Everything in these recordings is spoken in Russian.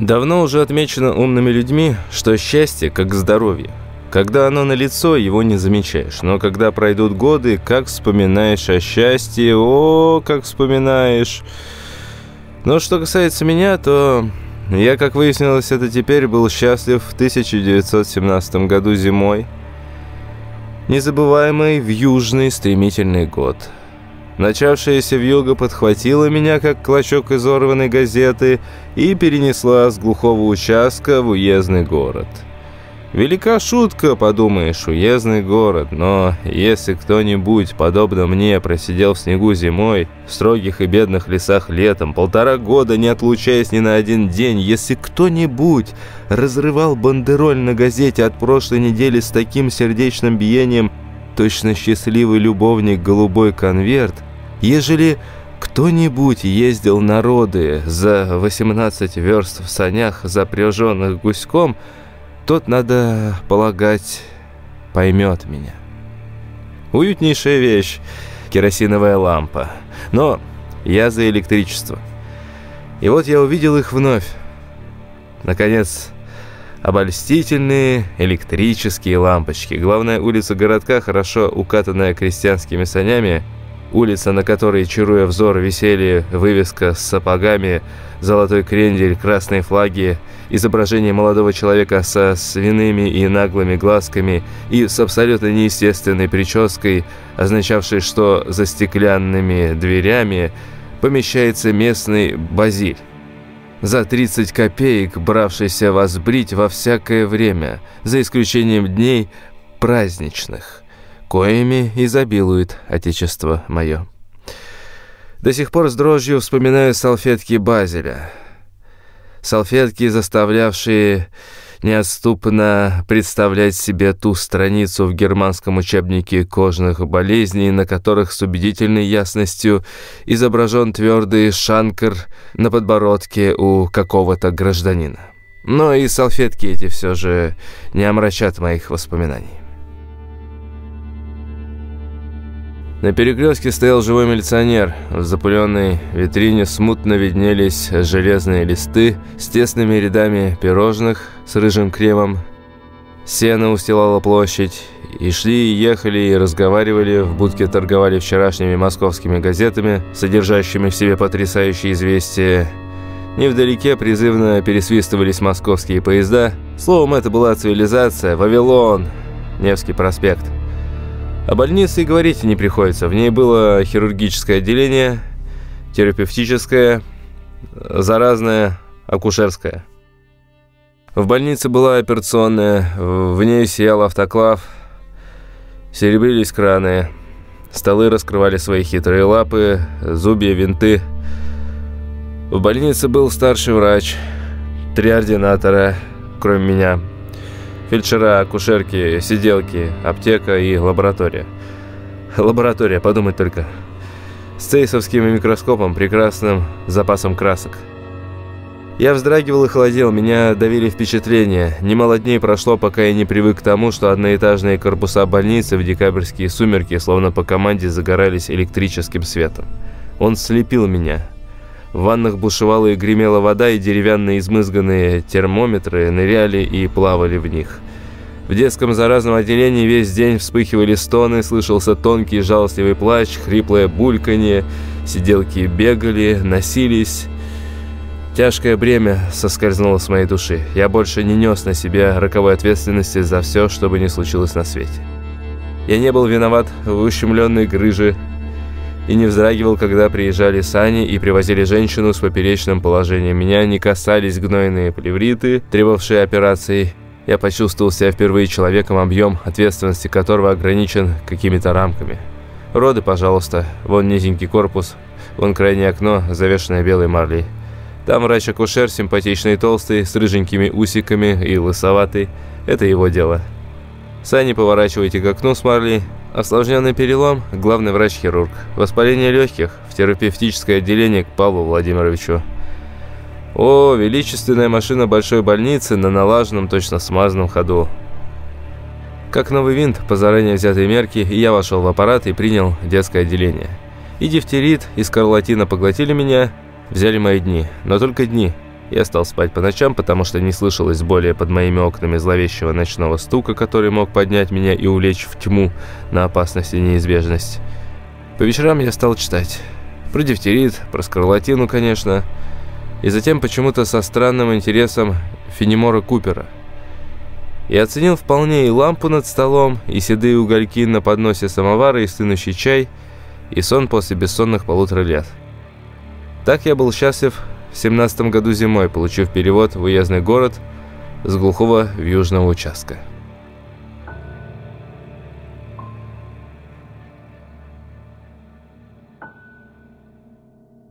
Давно уже отмечено умными людьми, что счастье как здоровье. Когда оно налицо, его не замечаешь. Но когда пройдут годы, как вспоминаешь о счастье, о, как вспоминаешь. Но что касается меня, то я, как выяснилось, это теперь был счастлив в 1917 году зимой. Незабываемый в южный стремительный год. Начавшаяся вьюга подхватила меня, как клочок изорванной газеты, и перенесла с глухого участка в уездный город. Велика шутка, подумаешь, уездный город, но если кто-нибудь, подобно мне, просидел в снегу зимой, в строгих и бедных лесах летом, полтора года не отлучаясь ни на один день, если кто-нибудь разрывал бандероль на газете от прошлой недели с таким сердечным биением, точно счастливый любовник голубой конверт, ежели кто-нибудь ездил народы за 18 верст в санях, запряженных гуськом, тот, надо полагать, поймет меня. Уютнейшая вещь – керосиновая лампа. Но я за электричество. И вот я увидел их вновь. Наконец, обольстительные электрические лампочки. Главная улица городка, хорошо укатанная крестьянскими санями – Улица, на которой, чаруя взор, висели вывеска с сапогами, золотой крендель, красные флаги, изображение молодого человека со свиными и наглыми глазками и с абсолютно неестественной прической, означавшей, что за стеклянными дверями помещается местный базиль. За 30 копеек, бравшийся вас брить во всякое время, за исключением дней праздничных коими изобилует Отечество мое. До сих пор с дрожью вспоминаю салфетки Базеля. Салфетки, заставлявшие неотступно представлять себе ту страницу в германском учебнике кожных болезней, на которых с убедительной ясностью изображен твердый шанкер на подбородке у какого-то гражданина. Но и салфетки эти все же не омрачат моих воспоминаний. На перекрестке стоял живой милиционер. В запыленной витрине смутно виднелись железные листы с тесными рядами пирожных с рыжим кремом. Сено устилало площадь. И шли, и ехали, и разговаривали. В будке торговали вчерашними московскими газетами, содержащими в себе потрясающие известия. Невдалеке призывно пересвистывались московские поезда. Словом, это была цивилизация, Вавилон, Невский проспект. О больнице и говорить не приходится. В ней было хирургическое отделение, терапевтическое, заразное, акушерское. В больнице была операционная, в ней сиял автоклав, серебрились краны, столы раскрывали свои хитрые лапы, зубья, винты. В больнице был старший врач, три ординатора, кроме меня – Фельдшера, акушерки, сиделки, аптека и лаборатория. Лаборатория, подумать только. С цейсовским микроскопом, прекрасным запасом красок. Я вздрагивал и холодел, меня давили впечатления. Немало дней прошло, пока я не привык к тому, что одноэтажные корпуса больницы в декабрьские сумерки словно по команде загорались электрическим светом. Он слепил меня. В ваннах бушевала и гремела вода, и деревянные измызганные термометры ныряли и плавали в них. В детском заразном отделении весь день вспыхивали стоны, слышался тонкий жалостливый плач, хриплое бульканье, сиделки бегали, носились. Тяжкое бремя соскользнуло с моей души. Я больше не нес на себе роковой ответственности за все, что бы ни случилось на свете. Я не был виноват в ущемленной грыже и не вздрагивал, когда приезжали сани и привозили женщину с поперечным положением. Меня не касались гнойные плевриты, требовавшие операций. Я почувствовал себя впервые человеком, объем ответственности которого ограничен какими-то рамками. Роды, пожалуйста. Вон низенький корпус, вон крайнее окно, завешенное белой марлей. Там врач-акушер, симпатичный толстый, с рыженькими усиками и лысоватый. Это его дело. Сани поворачивайте к окну с марлей, Осложненный перелом – главный врач-хирург. Воспаление легких – в терапевтическое отделение к Павлу Владимировичу. О, величественная машина большой больницы на налаженном, точно смазанном ходу. Как новый винт по заранее взятой мерке, я вошел в аппарат и принял детское отделение. И дифтерит, и скарлатина поглотили меня, взяли мои дни. Но только дни. Я стал спать по ночам, потому что не слышалось более под моими окнами зловещего ночного стука, который мог поднять меня и улечь в тьму на опасность и неизбежность. По вечерам я стал читать. Про дифтерит, про скарлатину, конечно. И затем почему-то со странным интересом Фенемора Купера. И оценил вполне и лампу над столом, и седые угольки на подносе самовара, и стынущий чай, и сон после бессонных полутора лет. Так я был счастлив в семнадцатом году зимой, получив перевод в уездный город с глухого южного участка.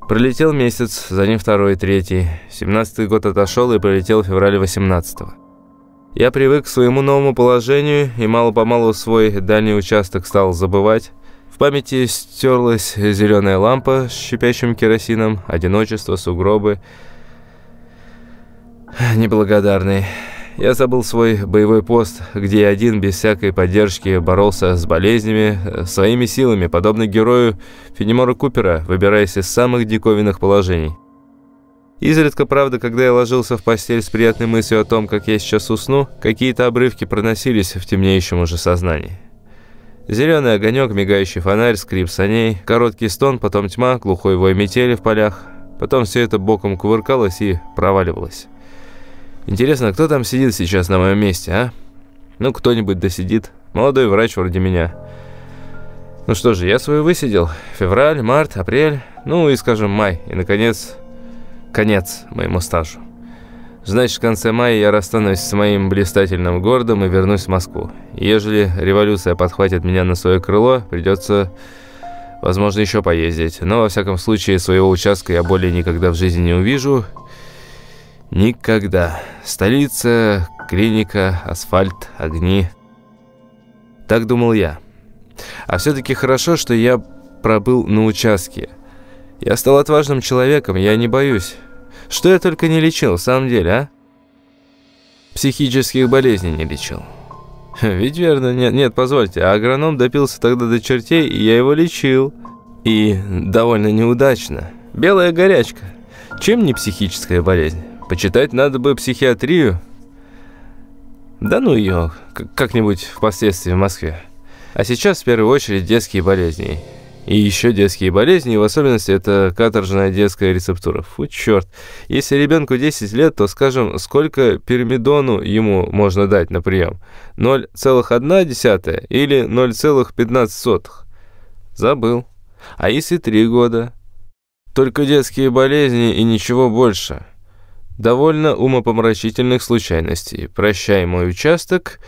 Пролетел месяц, за ним второй, третий. Семнадцатый год отошел и пролетел в феврале восемнадцатого. Я привык к своему новому положению и мало-помалу свой дальний участок стал забывать. Памяти стерлась зеленая лампа с щипящим керосином, одиночество, сугробы. Неблагодарный. Я забыл свой боевой пост, где я один без всякой поддержки боролся с болезнями, своими силами, подобно герою Фенемора Купера, выбираясь из самых диковинных положений. Изредка, правда, когда я ложился в постель с приятной мыслью о том, как я сейчас усну, какие-то обрывки проносились в темнеющем уже сознании. Зеленый огонек, мигающий фонарь, скрип саней, короткий стон, потом тьма, глухой вой метели в полях. Потом все это боком кувыркалось и проваливалось. Интересно, кто там сидит сейчас на моем месте, а? Ну, кто-нибудь досидит. Молодой врач вроде меня. Ну что же, я свою высидел. Февраль, март, апрель, ну и, скажем, май. И, наконец, конец моему стажу. Значит, в конце мая я расстанусь с моим блистательным городом и вернусь в Москву. Ежели революция подхватит меня на свое крыло, придется, возможно, еще поездить. Но, во всяком случае, своего участка я более никогда в жизни не увижу – Никогда. Столица, клиника, асфальт, огни. Так думал я. А все-таки хорошо, что я пробыл на участке. Я стал отважным человеком, я не боюсь. Что я только не лечил, в самом деле, а? Психических болезней не лечил. Ведь верно, нет, нет, позвольте, а агроном допился тогда до чертей, и я его лечил. И довольно неудачно. Белая горячка. Чем не психическая болезнь? Почитать надо бы психиатрию. Да ну ее, как-нибудь впоследствии в Москве. А сейчас в первую очередь детские болезни. И еще детские болезни, в особенности это каторжная детская рецептура. Фу, черт. Если ребенку 10 лет, то, скажем, сколько пермидону ему можно дать на прием? 0,1 или 0,15? Забыл. А если 3 года? Только детские болезни и ничего больше. Довольно умопомрачительных случайностей. Прощай мой участок.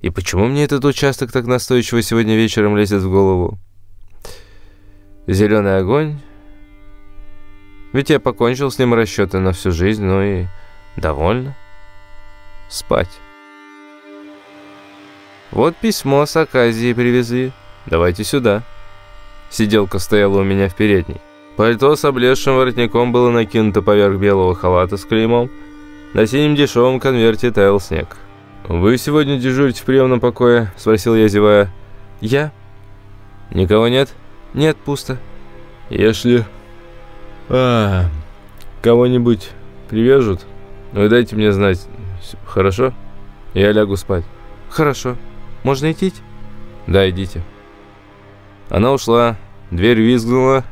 И почему мне этот участок так настойчиво сегодня вечером лезет в голову? Зеленый огонь. Ведь я покончил с ним расчеты на всю жизнь, ну и довольно. Спать. Вот письмо с Аказии привезли. Давайте сюда. Сиделка стояла у меня в передней. Пальто с облезшим воротником было накинуто поверх белого халата с клеймом. На синем дешевом конверте таял снег. «Вы сегодня дежурите в приемном покое?» – спросил я, зевая. «Я?» «Никого нет?» «Нет, пусто». «Если... А, кого-нибудь привяжут, вы дайте мне знать, хорошо? Я лягу спать». «Хорошо. Можно идти?» «Да, идите». Она ушла, дверь визгнула,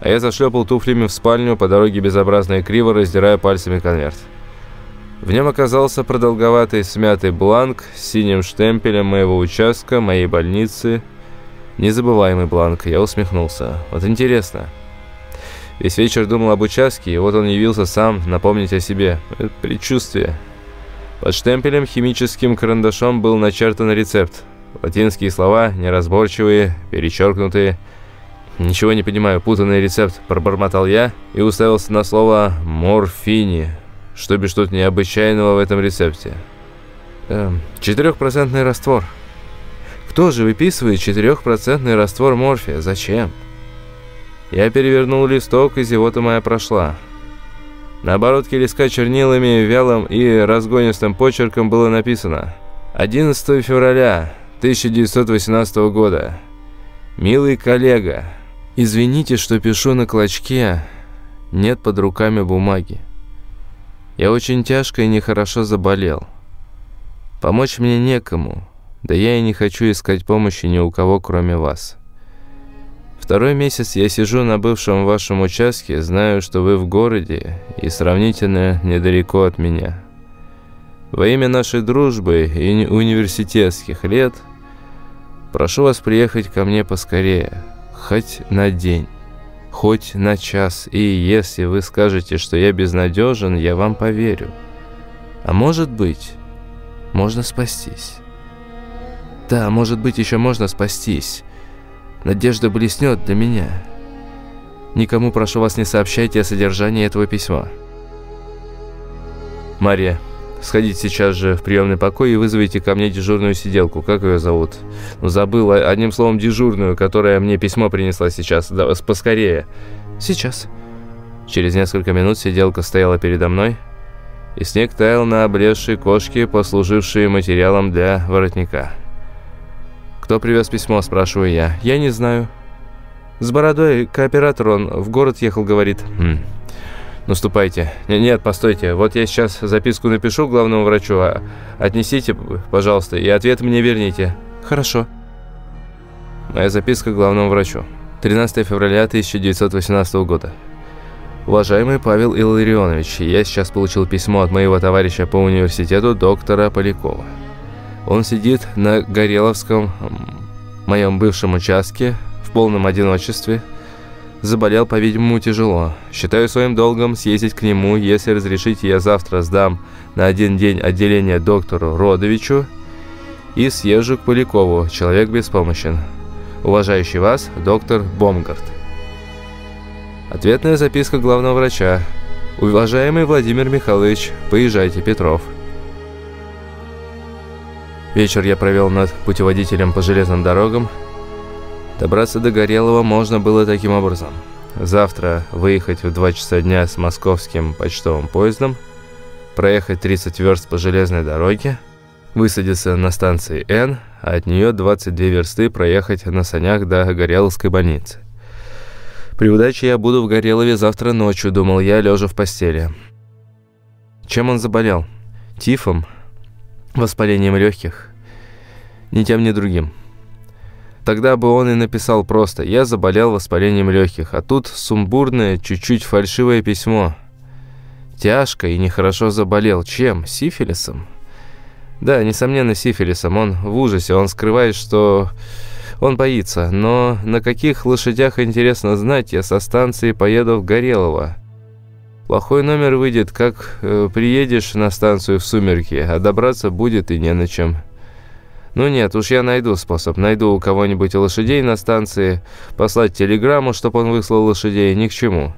а я зашлепал туфлями в спальню, по дороге безобразно и криво раздирая пальцами конверт. В нем оказался продолговатый смятый бланк с синим штемпелем моего участка, моей больницы. Незабываемый бланк, я усмехнулся. Вот интересно. Весь вечер думал об участке, и вот он явился сам напомнить о себе. Это предчувствие. Под штемпелем химическим карандашом был начертан рецепт. Латинские слова, неразборчивые, перечеркнутые, «Ничего не понимаю, путанный рецепт», – пробормотал я и уставился на слово «морфини». Что бишь тут необычайного в этом рецепте? Эм, четырехпроцентный раствор. Кто же выписывает четырехпроцентный раствор морфия? Зачем? Я перевернул листок, и зевота моя прошла. На оборотке листка чернилами, вялым и разгонистым почерком было написано 11 февраля 1918 года. «Милый коллега, Извините, что пишу на клочке, нет под руками бумаги. Я очень тяжко и нехорошо заболел. Помочь мне некому, да я и не хочу искать помощи ни у кого, кроме вас. Второй месяц я сижу на бывшем вашем участке, знаю, что вы в городе и сравнительно недалеко от меня. Во имя нашей дружбы и университетских лет прошу вас приехать ко мне поскорее, хоть на день, хоть на час, и если вы скажете, что я безнадежен, я вам поверю. А может быть, можно спастись. Да, может быть, еще можно спастись. Надежда блеснет для меня. Никому, прошу вас, не сообщайте о содержании этого письма. Мария, сходите сейчас же в приемный покой и вызовите ко мне дежурную сиделку. Как ее зовут? Ну, забыла. Одним словом, дежурную, которая мне письмо принесла сейчас. Да, поскорее. Сейчас. Через несколько минут сиделка стояла передо мной, и снег таял на облезшей кошке, послужившей материалом для воротника. «Кто привез письмо?» – спрашиваю я. «Я не знаю». «С бородой кооператор он в город ехал, говорит». «Хм. Наступайте. Нет, постойте. Вот я сейчас записку напишу главному врачу. А отнесите, пожалуйста, и ответ мне верните». «Хорошо». Моя записка главному врачу. 13 февраля 1918 года. Уважаемый Павел Илларионович, я сейчас получил письмо от моего товарища по университету доктора Полякова. Он сидит на Гореловском, моем бывшем участке, в полном одиночестве. Заболел, по-видимому, тяжело. Считаю своим долгом съездить к нему, если разрешите, я завтра сдам на один день отделение доктору Родовичу и съезжу к Полякову, человек беспомощен. Уважающий вас, доктор Бомгард. Ответная записка главного врача. Уважаемый Владимир Михайлович, поезжайте, Петров. Вечер я провел над путеводителем по железным дорогам. Добраться до Горелого можно было таким образом. Завтра выехать в 2 часа дня с московским почтовым поездом, проехать 30 верст по железной дороге, высадиться на станции Н, а от нее 22 версты проехать на санях до Гореловской больницы. При удаче я буду в Горелове завтра ночью, думал я, лежа в постели. Чем он заболел? Тифом? Воспалением легких. Ни тем, ни другим. Тогда бы он и написал просто «Я заболел воспалением легких», а тут сумбурное, чуть-чуть фальшивое письмо. Тяжко и нехорошо заболел. Чем? Сифилисом? Да, несомненно, сифилисом. Он в ужасе, он скрывает, что... Он боится, но на каких лошадях, интересно знать, я со станции поеду в Горелово. Плохой номер выйдет, как э, приедешь на станцию в сумерки, а добраться будет и не на чем. Ну нет, уж я найду способ. Найду у кого-нибудь лошадей на станции, послать телеграмму, чтобы он выслал лошадей, ни к чему.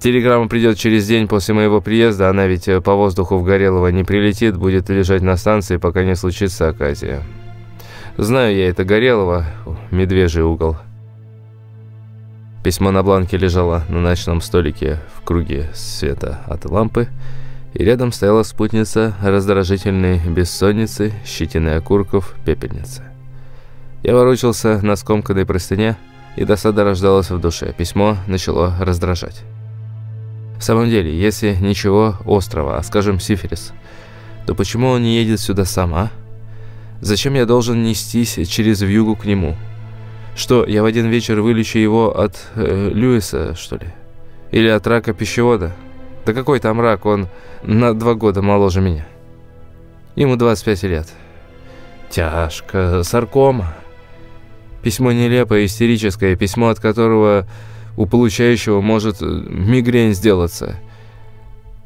Телеграмма придет через день после моего приезда, она ведь э, по воздуху в Горелого не прилетит, будет лежать на станции, пока не случится оказия. Знаю я это Горелого, медвежий угол. Письмо на бланке лежало на ночном столике в круге света от лампы, и рядом стояла спутница раздражительной бессонницы, щетиной окурков, пепельницы. Я ворочался на скомканной простыне, и досада рождалась в душе. Письмо начало раздражать. В самом деле, если ничего острого, а скажем сифилис, то почему он не едет сюда сам, а? Зачем я должен нестись через вьюгу к нему? Что, я в один вечер вылечу его от э, Льюиса, что ли? Или от рака пищевода? Да какой там рак, он на два года моложе меня. Ему 25 лет. Тяжко, саркома. Письмо нелепое, истерическое, письмо, от которого у получающего может э, мигрень сделаться.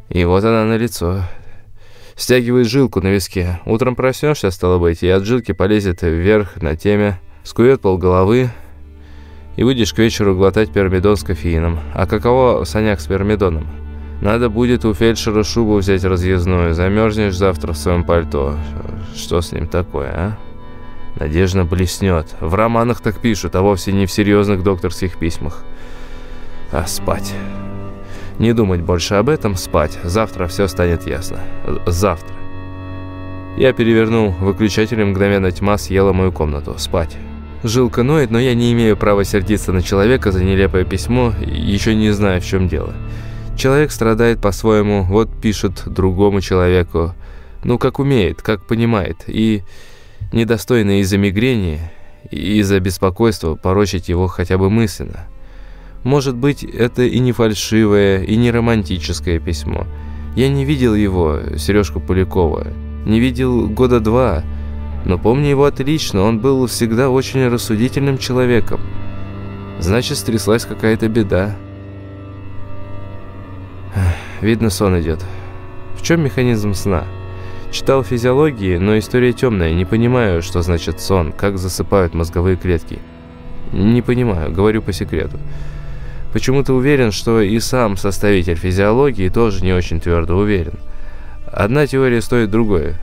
И вот она на лицо. Стягивает жилку на виске. Утром проснешься, стало быть, и от жилки полезет вверх на теме скует полголовы, и выйдешь к вечеру глотать пермидон с кофеином. А каково саняк с пермидоном? Надо будет у фельдшера шубу взять разъездную. Замерзнешь завтра в своем пальто. Что с ним такое, а? Надежда блеснет. В романах так пишут, а вовсе не в серьезных докторских письмах. А спать. Не думать больше об этом, спать. Завтра все станет ясно. Завтра. Я перевернул выключатель, мгновенно тьма съела мою комнату. Спать. Жилка ноет, но я не имею права сердиться на человека за нелепое письмо, еще не знаю, в чем дело. Человек страдает по-своему, вот пишет другому человеку. Ну, как умеет, как понимает. И недостойно из-за мигрени, из-за беспокойства порочить его хотя бы мысленно. Может быть, это и не фальшивое, и не романтическое письмо. Я не видел его, Сережку Полякова. Не видел года два, но помню его отлично, он был всегда очень рассудительным человеком. Значит, стряслась какая-то беда. Видно, сон идет. В чем механизм сна? Читал физиологии, но история темная. Не понимаю, что значит сон, как засыпают мозговые клетки. Не понимаю, говорю по секрету. Почему-то уверен, что и сам составитель физиологии тоже не очень твердо уверен. Одна теория стоит другой.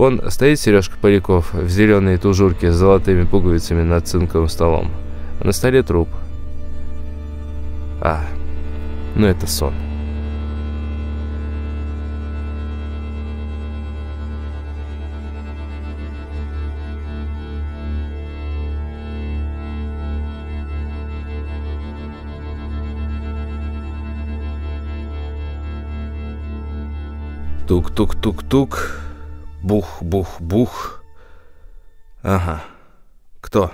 Вон стоит Сережка Поляков в зеленой тужурке с золотыми пуговицами над цинковым столом. А на столе труп. А, ну это сон. Тук-тук-тук-тук. Бух-бух-бух. Ага. Кто?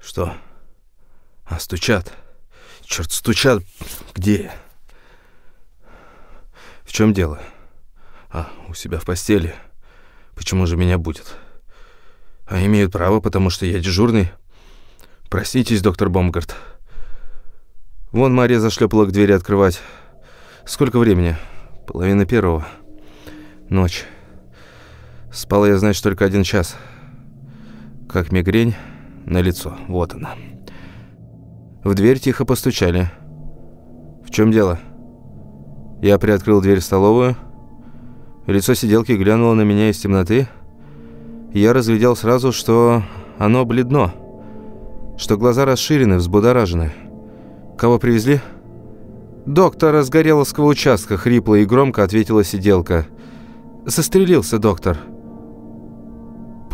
Что? А, стучат. Черт, стучат. Где? В чем дело? А, у себя в постели. Почему же меня будет? А имеют право, потому что я дежурный. Проснитесь, доктор Бомгард. Вон Мария зашлепала к двери открывать. Сколько времени? Половина первого. Ночь. Спал я, значит, только один час. Как мигрень на лицо. Вот она. В дверь тихо постучали. В чем дело? Я приоткрыл дверь в столовую. Лицо сиделки глянуло на меня из темноты. Я разглядел сразу, что оно бледно, что глаза расширены, взбудоражены. Кого привезли? «Доктора с Гореловского участка», — хрипло и громко ответила сиделка. «Застрелился доктор».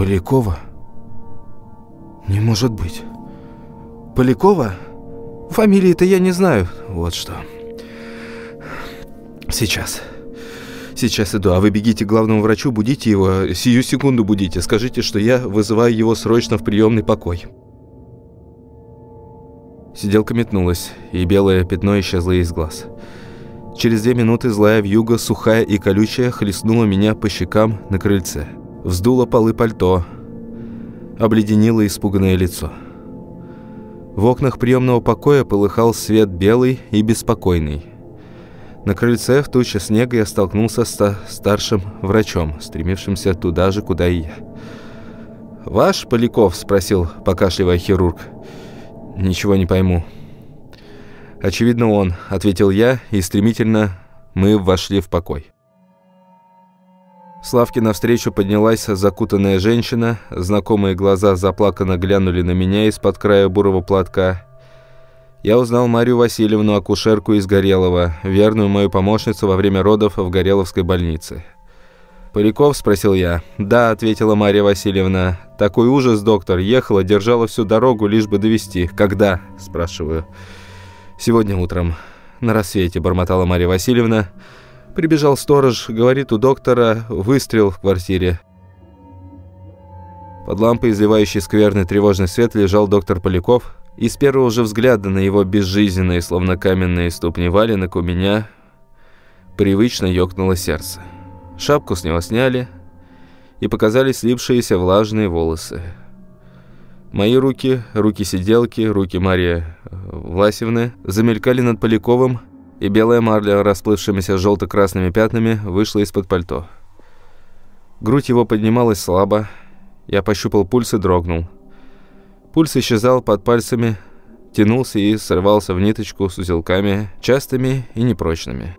«Полякова? Не может быть. Полякова? Фамилии-то я не знаю. Вот что. Сейчас. Сейчас иду, а вы бегите к главному врачу, будите его, сию секунду будите. Скажите, что я вызываю его срочно в приемный покой». Сиделка метнулась, и белое пятно исчезло из глаз. Через две минуты злая вьюга, сухая и колючая, хлестнула меня по щекам на крыльце. Вздула полы пальто, обледенило испуганное лицо. В окнах приемного покоя полыхал свет белый и беспокойный. На крыльце в туче снега я столкнулся с старшим врачом, стремившимся туда же, куда и я. «Ваш Поляков?» – спросил, покашливая хирург. «Ничего не пойму». «Очевидно, он», — ответил я, и стремительно мы вошли в покой. Славке навстречу поднялась закутанная женщина, знакомые глаза заплаканно глянули на меня из-под края бурого платка. Я узнал Марию Васильевну, акушерку из Горелого, верную мою помощницу во время родов в Гореловской больнице. «Поляков?» – спросил я. «Да», – ответила Мария Васильевна. «Такой ужас, доктор. Ехала, держала всю дорогу, лишь бы довести. Когда?» – спрашиваю. «Сегодня утром. На рассвете», – бормотала Мария Васильевна. Прибежал сторож, говорит у доктора, выстрел в квартире. Под лампой, изливающей скверный тревожный свет, лежал доктор Поляков. И с первого же взгляда на его безжизненные, словно каменные ступни валенок у меня привычно ёкнуло сердце. Шапку с него сняли, и показались слипшиеся влажные волосы. Мои руки, руки сиделки, руки Марии Власевны замелькали над Поляковым, и белая марля, расплывшимися желто-красными пятнами, вышла из-под пальто. Грудь его поднималась слабо, я пощупал пульс и дрогнул. Пульс исчезал под пальцами, тянулся и срывался в ниточку с узелками, частыми и непрочными.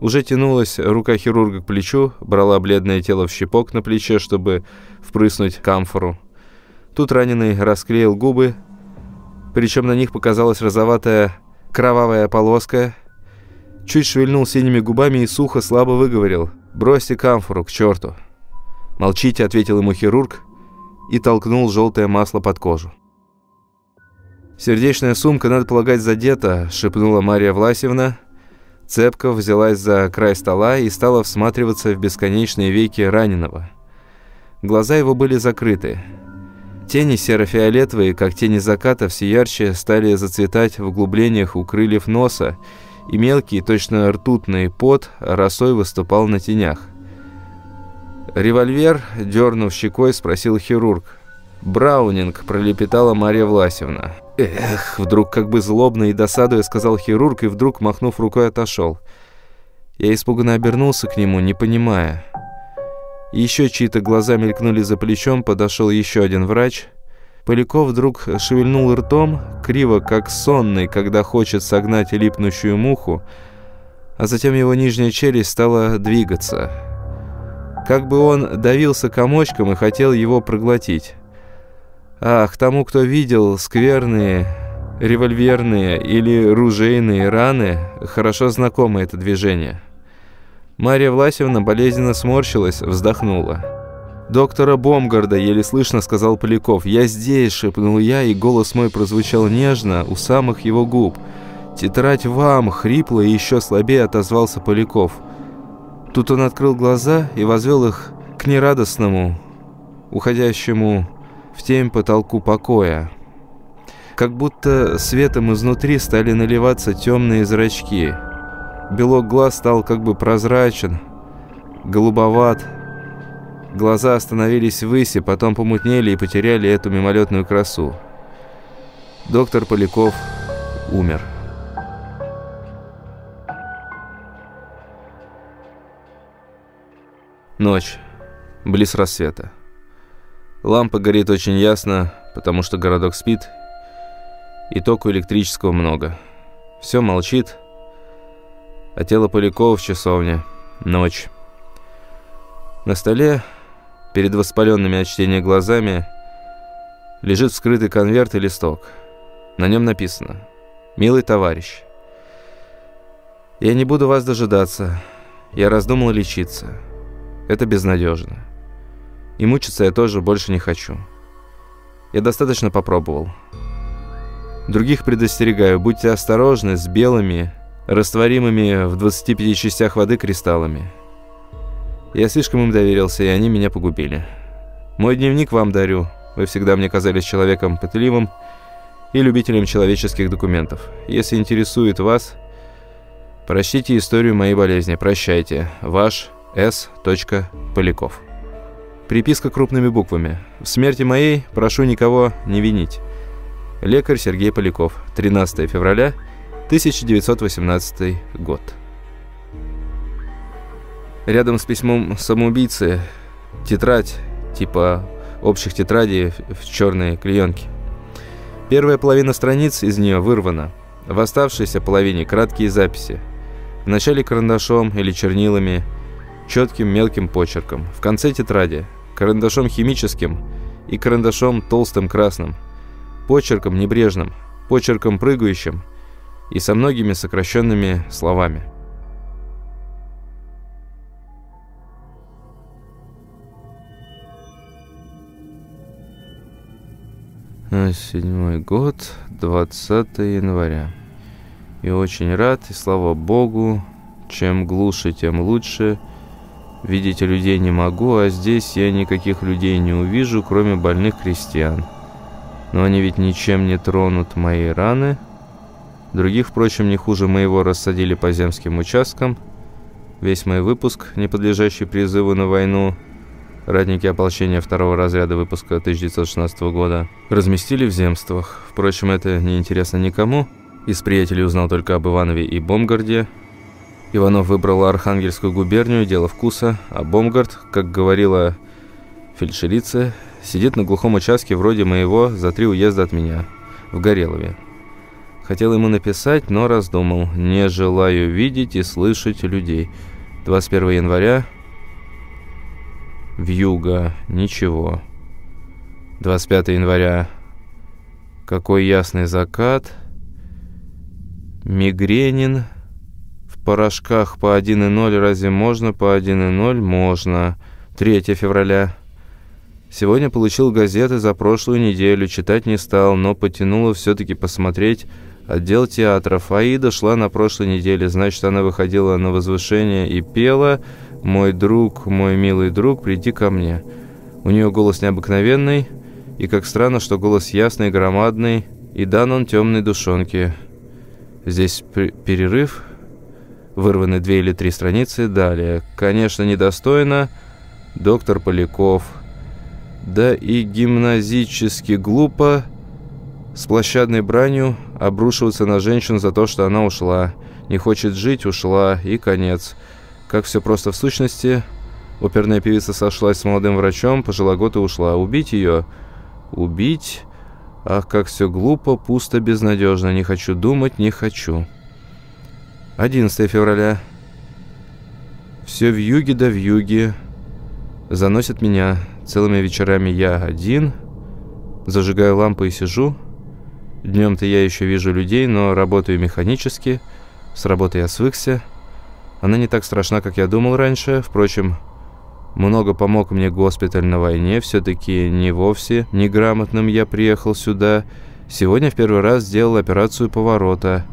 Уже тянулась рука хирурга к плечу, брала бледное тело в щепок на плече, чтобы впрыснуть камфору. Тут раненый расклеил губы, причем на них показалась розоватая кровавая полоска. Чуть шевельнул синими губами и сухо, слабо выговорил «Бросьте камфору, к черту!» «Молчите», — ответил ему хирург и толкнул желтое масло под кожу. «Сердечная сумка, надо полагать, задета», – шепнула Мария Власевна. Цепка взялась за край стола и стала всматриваться в бесконечные веки раненого. Глаза его были закрыты. Тени серо-фиолетовые, как тени заката, все ярче стали зацветать в углублениях у крыльев носа, и мелкий, точно ртутный пот росой выступал на тенях. «Револьвер?» – дернув щекой, спросил хирург. «Браунинг», – пролепетала Мария Власевна. «Эх!» – вдруг как бы злобно и досадуя сказал хирург, и вдруг, махнув рукой, отошел. Я испуганно обернулся к нему, не понимая. Еще чьи-то глаза мелькнули за плечом, подошел еще один врач. Поляков вдруг шевельнул ртом, криво, как сонный, когда хочет согнать липнущую муху, а затем его нижняя челюсть стала двигаться. Как бы он давился комочком и хотел его проглотить. Ах, тому, кто видел скверные револьверные или ружейные раны, хорошо знакомо это движение. Мария Власевна болезненно сморщилась, вздохнула. «Доктора Бомгарда», — еле слышно сказал Поляков. «Я здесь», — шепнул я, и голос мой прозвучал нежно у самых его губ. «Тетрадь вам!» — хрипло и еще слабее отозвался Поляков. Тут он открыл глаза и возвел их к нерадостному, уходящему в тень потолку покоя. Как будто светом изнутри стали наливаться темные зрачки. Белок глаз стал как бы прозрачен, голубоват. Глаза остановились выси, потом помутнели и потеряли эту мимолетную красу. Доктор Поляков умер. Ночь. Близ рассвета. Лампа горит очень ясно, потому что городок спит, и току электрического много. Все молчит, а тело Полякова в часовне. Ночь. На столе, перед воспаленными от чтения глазами, лежит вскрытый конверт и листок. На нем написано «Милый товарищ, я не буду вас дожидаться. Я раздумал лечиться. Это безнадежно. И мучиться я тоже больше не хочу. Я достаточно попробовал. Других предостерегаю, будьте осторожны с белыми, растворимыми в 25 частях воды кристаллами. Я слишком им доверился, и они меня погубили. Мой дневник вам дарю. Вы всегда мне казались человеком пытливым и любителем человеческих документов. Если интересует вас, прочтите историю моей болезни. Прощайте. Ваш С. Поляков. Приписка крупными буквами. В смерти моей прошу никого не винить. Лекарь Сергей Поляков. 13 февраля 1918 год. Рядом с письмом самоубийцы тетрадь, типа общих тетрадей в черной клеенке. Первая половина страниц из нее вырвана. В оставшейся половине краткие записи. В начале карандашом или чернилами, четким мелким почерком. В конце тетради карандашом химическим и карандашом толстым красным, почерком небрежным, почерком прыгающим и со многими сокращенными словами. Седьмой год, 20 января. И очень рад, и слава Богу, чем глуше, тем лучше – Видеть людей не могу, а здесь я никаких людей не увижу, кроме больных крестьян. Но они ведь ничем не тронут мои раны. Других, впрочем, не хуже моего рассадили по земским участкам. Весь мой выпуск, не подлежащий призыву на войну, радники ополчения второго разряда выпуска 1916 года, разместили в земствах. Впрочем, это не интересно никому. Из приятелей узнал только об Иванове и Бомгарде – Иванов выбрал Архангельскую губернию, дело вкуса, а Бомгард, как говорила фельдшерица, сидит на глухом участке вроде моего за три уезда от меня, в Горелове. Хотел ему написать, но раздумал. Не желаю видеть и слышать людей. 21 января. Вьюга. Ничего. 25 января. Какой ясный закат. Мигренин порошках по 1,0 разве можно по 1,0? Можно. 3 февраля. Сегодня получил газеты за прошлую неделю, читать не стал, но потянуло все-таки посмотреть отдел театров. Аида шла на прошлой неделе, значит, она выходила на возвышение и пела «Мой друг, мой милый друг, приди ко мне». У нее голос необыкновенный, и как странно, что голос ясный, громадный, и дан он темной душонке. Здесь перерыв, вырваны две или три страницы, далее. Конечно, недостойно, доктор Поляков – да и гимназически глупо с площадной бранью обрушиваться на женщину за то, что она ушла. Не хочет жить, ушла, и конец. Как все просто в сущности. Оперная певица сошлась с молодым врачом, пожила год и ушла. Убить ее? Убить? Ах, как все глупо, пусто, безнадежно. Не хочу думать, не хочу. 11 февраля. Все в юге да в юге. Заносит меня. Целыми вечерами я один, зажигаю лампу и сижу. Днем-то я еще вижу людей, но работаю механически. С работы я свыкся. Она не так страшна, как я думал раньше. Впрочем, много помог мне госпиталь на войне. Все-таки не вовсе неграмотным я приехал сюда. Сегодня в первый раз сделал операцию поворота.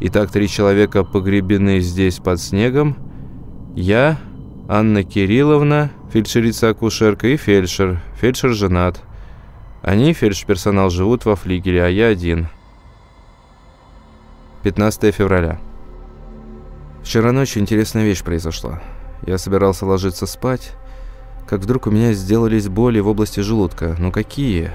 И так три человека погребены здесь под снегом. Я, Анна Кирилловна фельдшерица-акушерка и фельдшер. Фельдшер женат. Они, фельдшер-персонал, живут во флигеле, а я один. 15 февраля. Вчера ночью интересная вещь произошла. Я собирался ложиться спать, как вдруг у меня сделались боли в области желудка. Ну какие?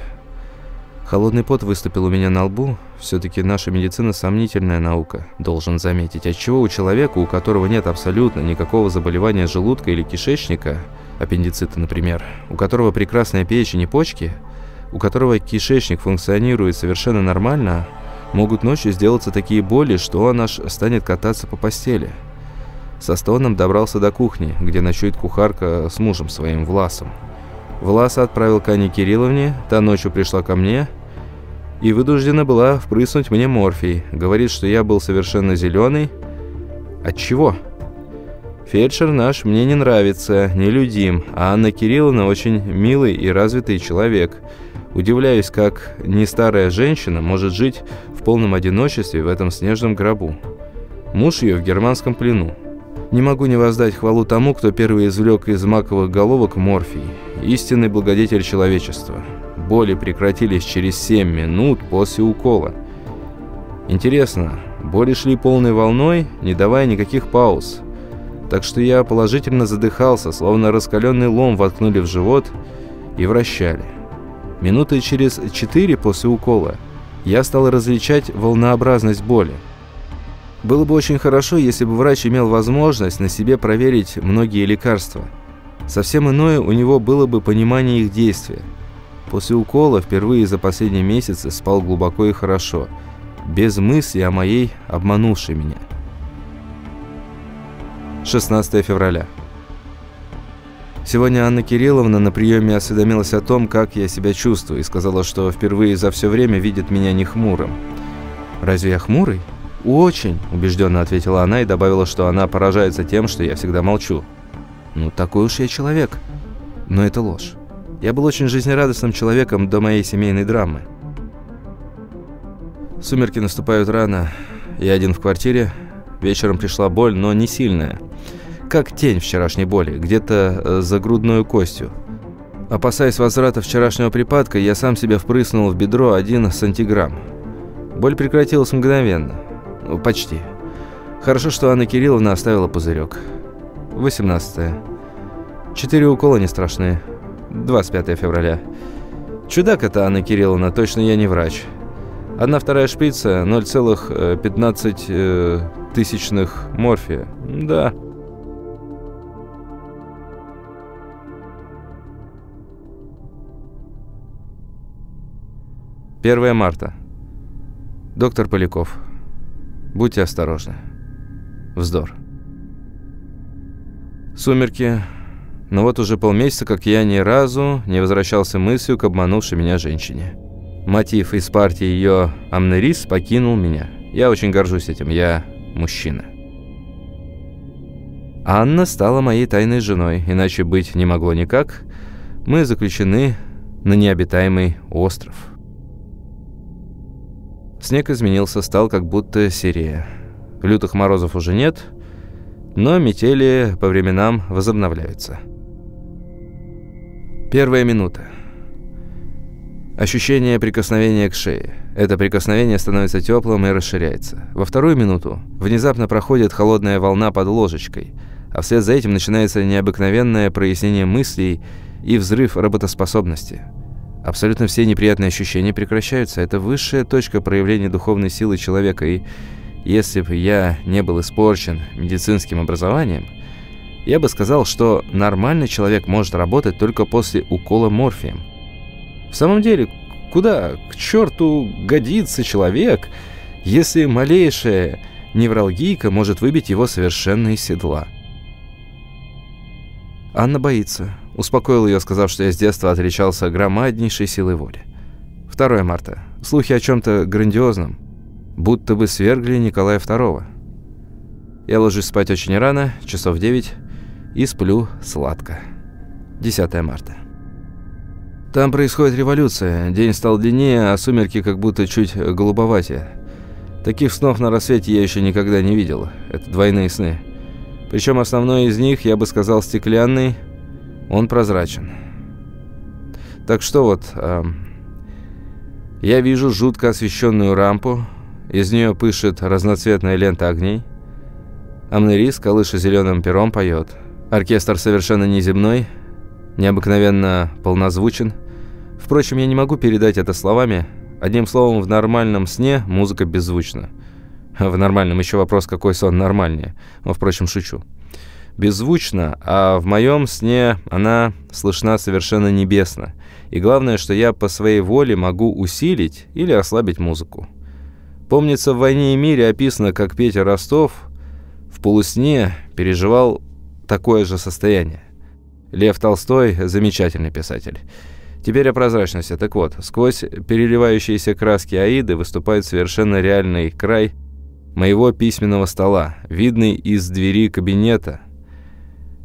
Холодный пот выступил у меня на лбу. Все-таки наша медицина сомнительная наука, должен заметить. Отчего у человека, у которого нет абсолютно никакого заболевания желудка или кишечника, аппендицита, например, у которого прекрасная печень и почки, у которого кишечник функционирует совершенно нормально, могут ночью сделаться такие боли, что он аж станет кататься по постели. Со стоном добрался до кухни, где ночует кухарка с мужем своим, Власом. Власа отправил к Ане Кирилловне, та ночью пришла ко мне и вынуждена была впрыснуть мне морфий. Говорит, что я был совершенно зеленый. От чего? Фельдшер наш мне не нравится, нелюдим, а Анна Кирилловна очень милый и развитый человек. Удивляюсь, как не старая женщина может жить в полном одиночестве в этом снежном гробу. Муж ее в германском плену. Не могу не воздать хвалу тому, кто первый извлек из маковых головок морфий. Истинный благодетель человечества. Боли прекратились через 7 минут после укола. Интересно, боли шли полной волной, не давая никаких пауз так что я положительно задыхался, словно раскаленный лом воткнули в живот и вращали. Минуты через четыре после укола я стал различать волнообразность боли. Было бы очень хорошо, если бы врач имел возможность на себе проверить многие лекарства. Совсем иное у него было бы понимание их действия. После укола впервые за последние месяцы спал глубоко и хорошо, без мысли о моей обманувшей меня. 16 февраля. Сегодня Анна Кирилловна на приеме осведомилась о том, как я себя чувствую, и сказала, что впервые за все время видит меня не хмурым. «Разве я хмурый?» «Очень», – убежденно ответила она и добавила, что она поражается тем, что я всегда молчу. «Ну, такой уж я человек». Но это ложь. Я был очень жизнерадостным человеком до моей семейной драмы. Сумерки наступают рано. Я один в квартире. Вечером пришла боль, но не сильная как тень вчерашней боли, где-то э, за грудной костью. Опасаясь возврата вчерашнего припадка, я сам себе впрыснул в бедро один сантиграмм. Боль прекратилась мгновенно. Ну, почти. Хорошо, что Анна Кирилловна оставила пузырек. 18. Четыре укола не страшные. 25 февраля. Чудак это Анна Кирилловна, точно я не врач. Одна вторая шприца, 0,15 э, тысячных морфия. Да. 1 марта. Доктор Поляков. Будьте осторожны. Вздор. Сумерки. Но вот уже полмесяца, как я ни разу не возвращался мыслью к обманувшей меня женщине. Мотив из партии ее «Амнерис» покинул меня. Я очень горжусь этим. Я мужчина. Анна стала моей тайной женой, иначе быть не могло никак. Мы заключены на необитаемый остров. Снег изменился, стал как будто серее. Лютых морозов уже нет, но метели по временам возобновляются. Первая минута. Ощущение прикосновения к шее. Это прикосновение становится теплым и расширяется. Во вторую минуту внезапно проходит холодная волна под ложечкой, а вслед за этим начинается необыкновенное прояснение мыслей и взрыв работоспособности. Абсолютно все неприятные ощущения прекращаются. Это высшая точка проявления духовной силы человека. И если бы я не был испорчен медицинским образованием, я бы сказал, что нормальный человек может работать только после укола морфием. В самом деле, куда к черту годится человек, если малейшая невралгийка может выбить его совершенно из седла? Анна боится. Успокоил ее, сказав, что я с детства отличался громаднейшей силой воли. 2 марта. Слухи о чем-то грандиозном. Будто бы свергли Николая II. Я ложусь спать очень рано, часов 9, и сплю сладко. 10 марта. Там происходит революция. День стал длиннее, а сумерки как будто чуть голубоватее. Таких снов на рассвете я еще никогда не видел. Это двойные сны. Причем основной из них, я бы сказал, стеклянный – он прозрачен. Так что вот, э, я вижу жутко освещенную рампу, из нее пышет разноцветная лента огней. Амнерис, колыша зеленым пером, поет. Оркестр совершенно неземной, необыкновенно полнозвучен. Впрочем, я не могу передать это словами. Одним словом, в нормальном сне музыка беззвучна. В нормальном еще вопрос, какой сон нормальнее. Но, впрочем, шучу беззвучно, а в моем сне она слышна совершенно небесно. И главное, что я по своей воле могу усилить или ослабить музыку. Помнится, в «Войне и мире» описано, как Петя Ростов в полусне переживал такое же состояние. Лев Толстой – замечательный писатель. Теперь о прозрачности. Так вот, сквозь переливающиеся краски Аиды выступает совершенно реальный край моего письменного стола, видный из двери кабинета –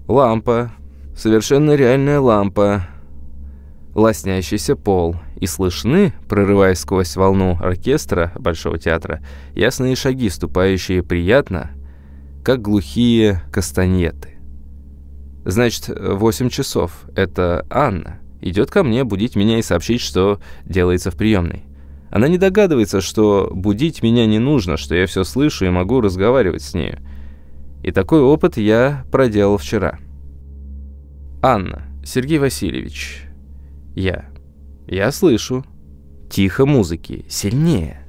Лампа. Совершенно реальная лампа. Лоснящийся пол. И слышны, прорываясь сквозь волну оркестра Большого театра, ясные шаги, ступающие приятно, как глухие кастаньеты. Значит, 8 часов. Это Анна. Идет ко мне будить меня и сообщить, что делается в приемной. Она не догадывается, что будить меня не нужно, что я все слышу и могу разговаривать с нею. И такой опыт я проделал вчера. Анна, Сергей Васильевич. Я. Я слышу. Тихо музыки. Сильнее.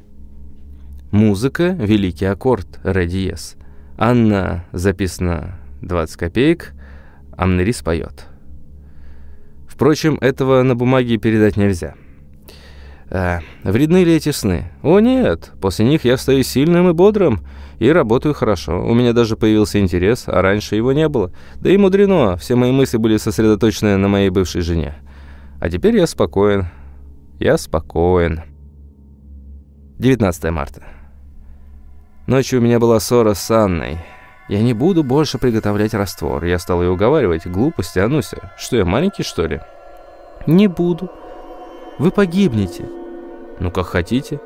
Музыка, великий аккорд, ре диез. Анна записана 20 копеек, Амнерис поет. Впрочем, этого на бумаге передать нельзя. А, вредны ли эти сны? О нет, после них я стою сильным и бодрым, и работаю хорошо. У меня даже появился интерес, а раньше его не было. Да и мудрено, все мои мысли были сосредоточены на моей бывшей жене. А теперь я спокоен. Я спокоен. 19 марта. Ночью у меня была ссора с Анной. Я не буду больше приготовлять раствор. Я стал ее уговаривать. Глупости, Ануся. Что я, маленький, что ли? Не буду. Вы погибнете. Ну, как хотите.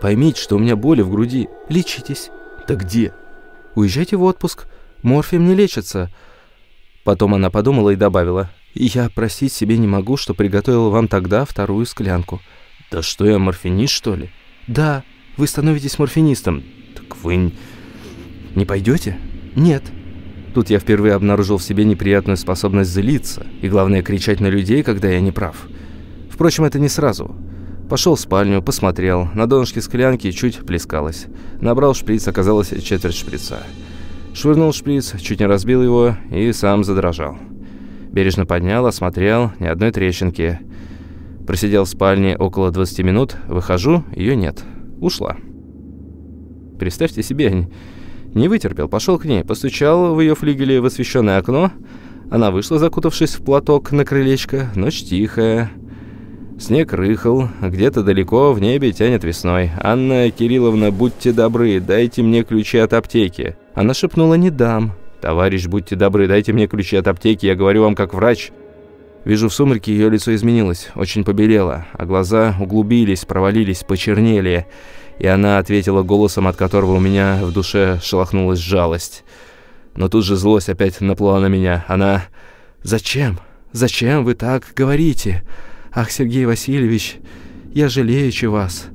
Поймите, что у меня боли в груди. Лечитесь. «Да где?» «Уезжайте в отпуск. Морфием не лечится». Потом она подумала и добавила. «Я просить себе не могу, что приготовила вам тогда вторую склянку». «Да что я, морфинист, что ли?» «Да, вы становитесь морфинистом». «Так вы не пойдете?» «Нет». Тут я впервые обнаружил в себе неприятную способность злиться и, главное, кричать на людей, когда я не прав. Впрочем, это не сразу. Пошел в спальню, посмотрел. На донышке склянки чуть плескалось. Набрал шприц, оказалось четверть шприца. Швырнул шприц, чуть не разбил его и сам задрожал. Бережно поднял, осмотрел, ни одной трещинки. Просидел в спальне около 20 минут, выхожу, ее нет. Ушла. Представьте себе, не вытерпел, пошел к ней, постучал в ее флигеле в освещенное окно. Она вышла, закутавшись в платок на крылечко, ночь тихая. Снег рыхал, где-то далеко в небе тянет весной. «Анна Кирилловна, будьте добры, дайте мне ключи от аптеки». Она шепнула «не дам». «Товарищ, будьте добры, дайте мне ключи от аптеки, я говорю вам как врач». Вижу в сумраке, ее лицо изменилось, очень побелело, а глаза углубились, провалились, почернели. И она ответила голосом, от которого у меня в душе шелохнулась жалость. Но тут же злость опять наплыла на меня. Она... «Зачем? Зачем вы так говорите? Ах, Сергей Васильевич, я жалею вас».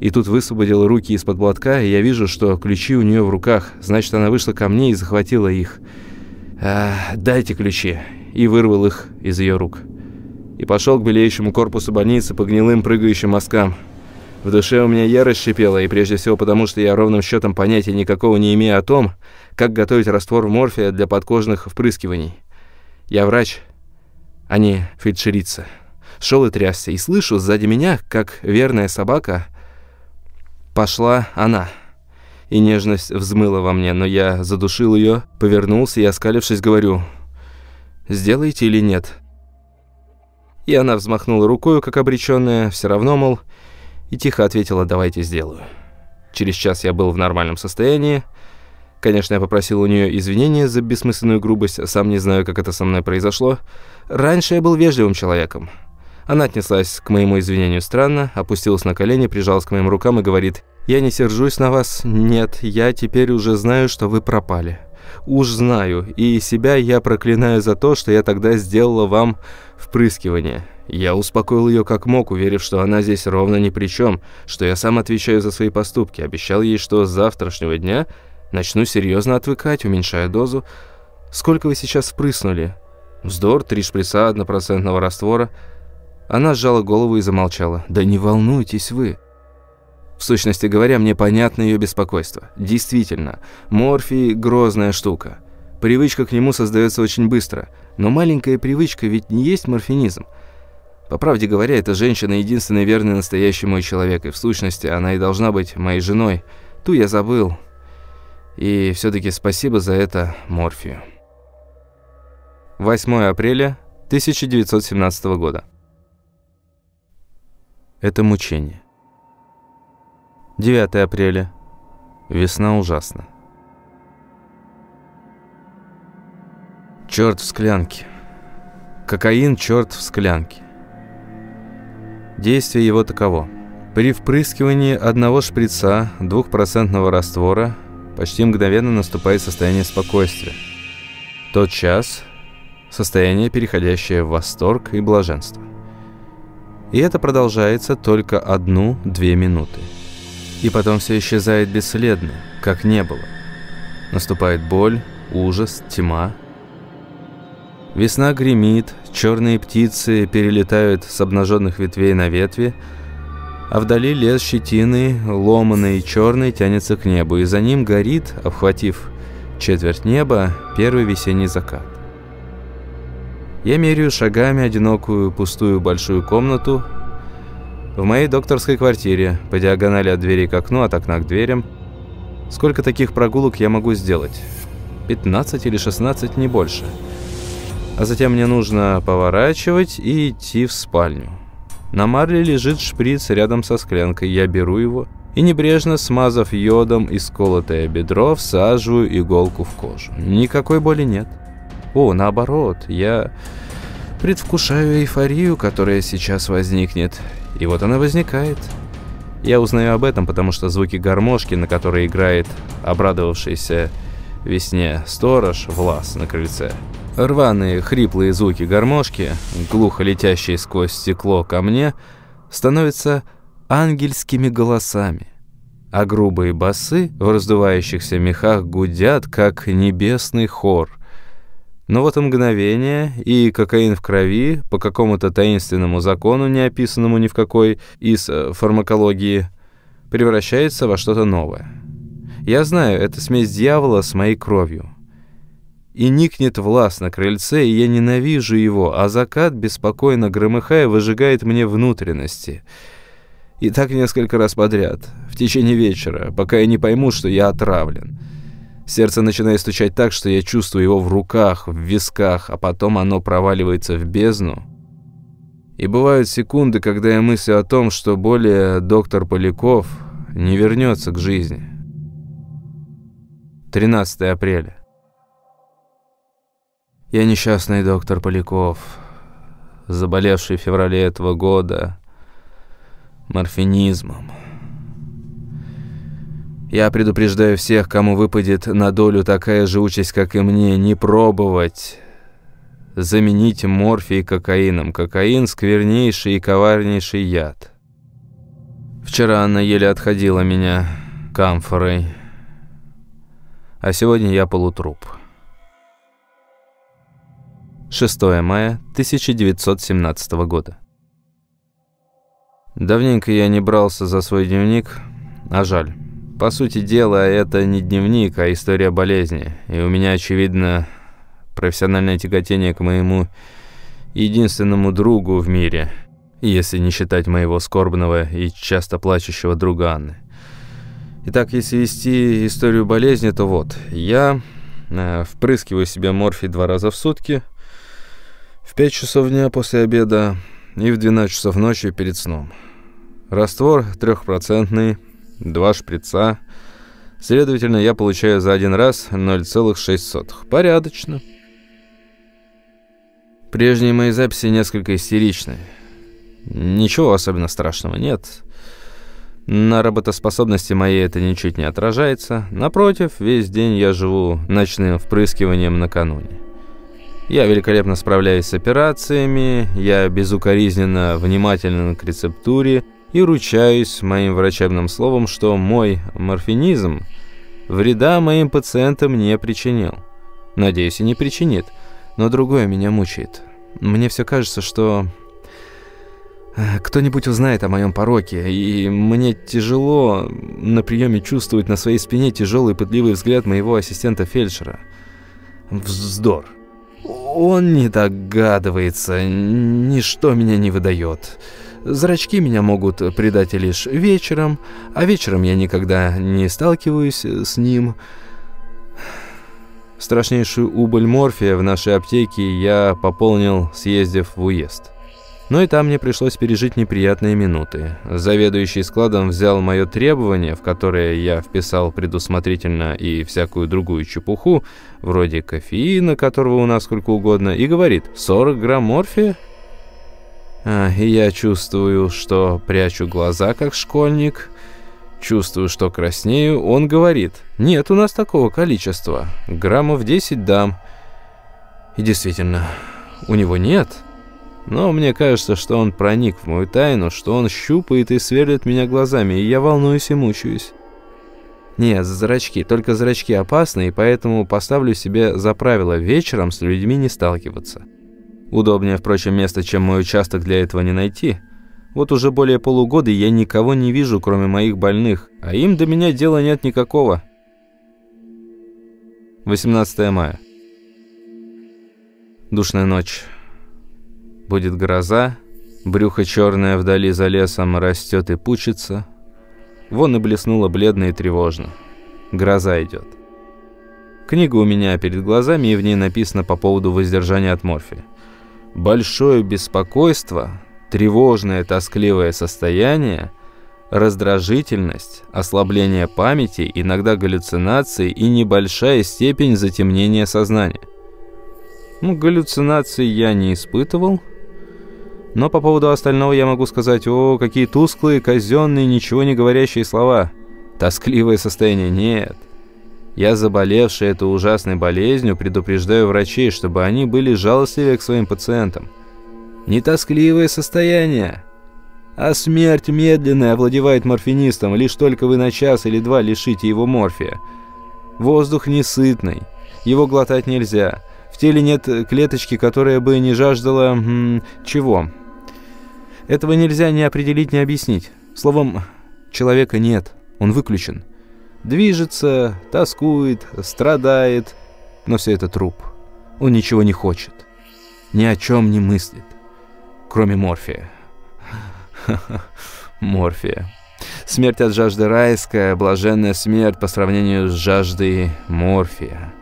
И тут высвободила руки из-под платка, и я вижу, что ключи у нее в руках. Значит, она вышла ко мне и захватила их. А, «Дайте ключи!» И вырвал их из ее рук. И пошел к белеющему корпусу больницы по гнилым прыгающим мазкам. В душе у меня ярость шипела, и прежде всего потому, что я ровным счетом понятия никакого не имею о том, как готовить раствор морфия для подкожных впрыскиваний. Я врач, а не фельдшерица. Шел и трясся, и слышу сзади меня, как верная собака, пошла она. И нежность взмыла во мне, но я задушил ее, повернулся и, оскалившись, говорю, «Сделаете или нет?» И она взмахнула рукой, как обреченная, все равно, мол, и тихо ответила «давайте сделаю». Через час я был в нормальном состоянии. Конечно, я попросил у нее извинения за бессмысленную грубость, сам не знаю, как это со мной произошло. Раньше я был вежливым человеком. Она отнеслась к моему извинению странно, опустилась на колени, прижалась к моим рукам и говорит «Я не сержусь на вас, нет, я теперь уже знаю, что вы пропали. Уж знаю, и себя я проклинаю за то, что я тогда сделала вам впрыскивание». Я успокоил ее как мог, уверив, что она здесь ровно ни при чем, что я сам отвечаю за свои поступки. Обещал ей, что с завтрашнего дня начну серьезно отвыкать, уменьшая дозу. «Сколько вы сейчас впрыснули?» «Вздор, три шприца однопроцентного раствора». Она сжала голову и замолчала. «Да не волнуйтесь вы». В сущности говоря, мне понятно ее беспокойство. Действительно, морфий – грозная штука. Привычка к нему создается очень быстро. Но маленькая привычка ведь не есть морфинизм. По правде говоря, эта женщина единственный верный настоящий мой человек, и в сущности она и должна быть моей женой. Ту я забыл. И все-таки спасибо за это Морфию. 8 апреля 1917 года. Это мучение. 9 апреля. Весна ужасна. Черт в склянке. Кокаин черт в склянке. Действие его таково. При впрыскивании одного шприца двухпроцентного раствора почти мгновенно наступает состояние спокойствия. Тот час – состояние, переходящее в восторг и блаженство. И это продолжается только одну-две минуты. И потом все исчезает бесследно, как не было. Наступает боль, ужас, тьма – Весна гремит, черные птицы перелетают с обнаженных ветвей на ветви, а вдали лес щетины, ломаный и черный, тянется к небу, и за ним горит, обхватив четверть неба, первый весенний закат. Я меряю шагами одинокую пустую большую комнату в моей докторской квартире, по диагонали от двери к окну, от окна к дверям. Сколько таких прогулок я могу сделать? 15 или 16, не больше. А затем мне нужно поворачивать и идти в спальню. На марле лежит шприц рядом со склянкой. Я беру его и, небрежно смазав йодом исколотое бедро, всаживаю иголку в кожу. Никакой боли нет. О, наоборот, я предвкушаю эйфорию, которая сейчас возникнет. И вот она возникает. Я узнаю об этом, потому что звуки гармошки, на которой играет обрадовавшийся весне сторож Влас на крыльце, Рваные, хриплые звуки гармошки, глухо летящие сквозь стекло ко мне, становятся ангельскими голосами, а грубые басы в раздувающихся мехах гудят, как небесный хор. Но вот мгновение, и кокаин в крови, по какому-то таинственному закону, не описанному ни в какой из э, фармакологии, превращается во что-то новое. Я знаю, это смесь дьявола с моей кровью и никнет власт на крыльце, и я ненавижу его, а закат, беспокойно громыхая, выжигает мне внутренности. И так несколько раз подряд, в течение вечера, пока я не пойму, что я отравлен. Сердце начинает стучать так, что я чувствую его в руках, в висках, а потом оно проваливается в бездну. И бывают секунды, когда я мыслю о том, что более доктор Поляков не вернется к жизни. 13 апреля. Я несчастный доктор Поляков. заболевший в феврале этого года морфинизмом. Я предупреждаю всех, кому выпадет на долю такая же участь, как и мне, не пробовать заменить морфий кокаином. Кокаин – сквернейший и коварнейший яд. Вчера она еле отходила меня камфорой, а сегодня я полутруп. 6 мая 1917 года. Давненько я не брался за свой дневник, а жаль. По сути дела, это не дневник, а история болезни. И у меня, очевидно, профессиональное тяготение к моему единственному другу в мире, если не считать моего скорбного и часто плачущего друга Анны. Итак, если вести историю болезни, то вот, я э, впрыскиваю себе морфий два раза в сутки, в 5 часов дня после обеда и в 12 часов ночи перед сном. Раствор трехпроцентный, два шприца. Следовательно, я получаю за один раз 0,6. Порядочно. Прежние мои записи несколько истеричны. Ничего особенно страшного нет. На работоспособности моей это ничуть не отражается. Напротив, весь день я живу ночным впрыскиванием накануне. Я великолепно справляюсь с операциями, я безукоризненно внимателен к рецептуре и ручаюсь моим врачебным словом, что мой морфинизм вреда моим пациентам не причинил. Надеюсь, и не причинит. Но другое меня мучает. Мне все кажется, что э, кто-нибудь узнает о моем пороке, и мне тяжело на приеме чувствовать на своей спине тяжелый пытливый взгляд моего ассистента-фельдшера. Вздор. Он не догадывается, ничто меня не выдает. Зрачки меня могут предать лишь вечером, а вечером я никогда не сталкиваюсь с ним. Страшнейшую убыль морфия в нашей аптеке я пополнил, съездив в уезд. Но и там мне пришлось пережить неприятные минуты. Заведующий складом взял мое требование, в которое я вписал предусмотрительно и всякую другую чепуху, вроде кофеина, которого у нас сколько угодно, и говорит «40 грамм морфия?» А, и я чувствую, что прячу глаза, как школьник. Чувствую, что краснею. Он говорит, нет у нас такого количества. Граммов 10 дам. И действительно, у него нет. Но мне кажется, что он проник в мою тайну, что он щупает и сверлит меня глазами, и я волнуюсь и мучаюсь. Нет, зрачки, только зрачки опасны, и поэтому поставлю себе за правило вечером с людьми не сталкиваться. Удобнее, впрочем, место, чем мой участок, для этого не найти. Вот уже более полугода я никого не вижу, кроме моих больных, а им до меня дела нет никакого. 18 мая. Душная ночь. Будет гроза, брюхо черное вдали за лесом растет и пучится. Вон и блеснуло бледно и тревожно. Гроза идет. Книга у меня перед глазами, и в ней написано по поводу воздержания от морфия. Большое беспокойство, тревожное тоскливое состояние, раздражительность, ослабление памяти, иногда галлюцинации и небольшая степень затемнения сознания. Ну, галлюцинаций я не испытывал, но по поводу остального я могу сказать, о, какие тусклые, казенные, ничего не говорящие слова. Тоскливое состояние нет. Я, заболевший этой ужасной болезнью, предупреждаю врачей, чтобы они были жалостливее к своим пациентам. Не тоскливое состояние, а смерть медленная овладевает морфинистом, лишь только вы на час или два лишите его морфия. Воздух несытный, его глотать нельзя. В теле нет клеточки, которая бы не жаждала... М, чего? Этого нельзя ни определить, ни объяснить. Словом, человека нет, он выключен. Движется, тоскует, страдает, но все это труп. Он ничего не хочет, ни о чем не мыслит, кроме морфия. Морфия. Смерть от жажды райская, блаженная смерть по сравнению с жаждой морфия.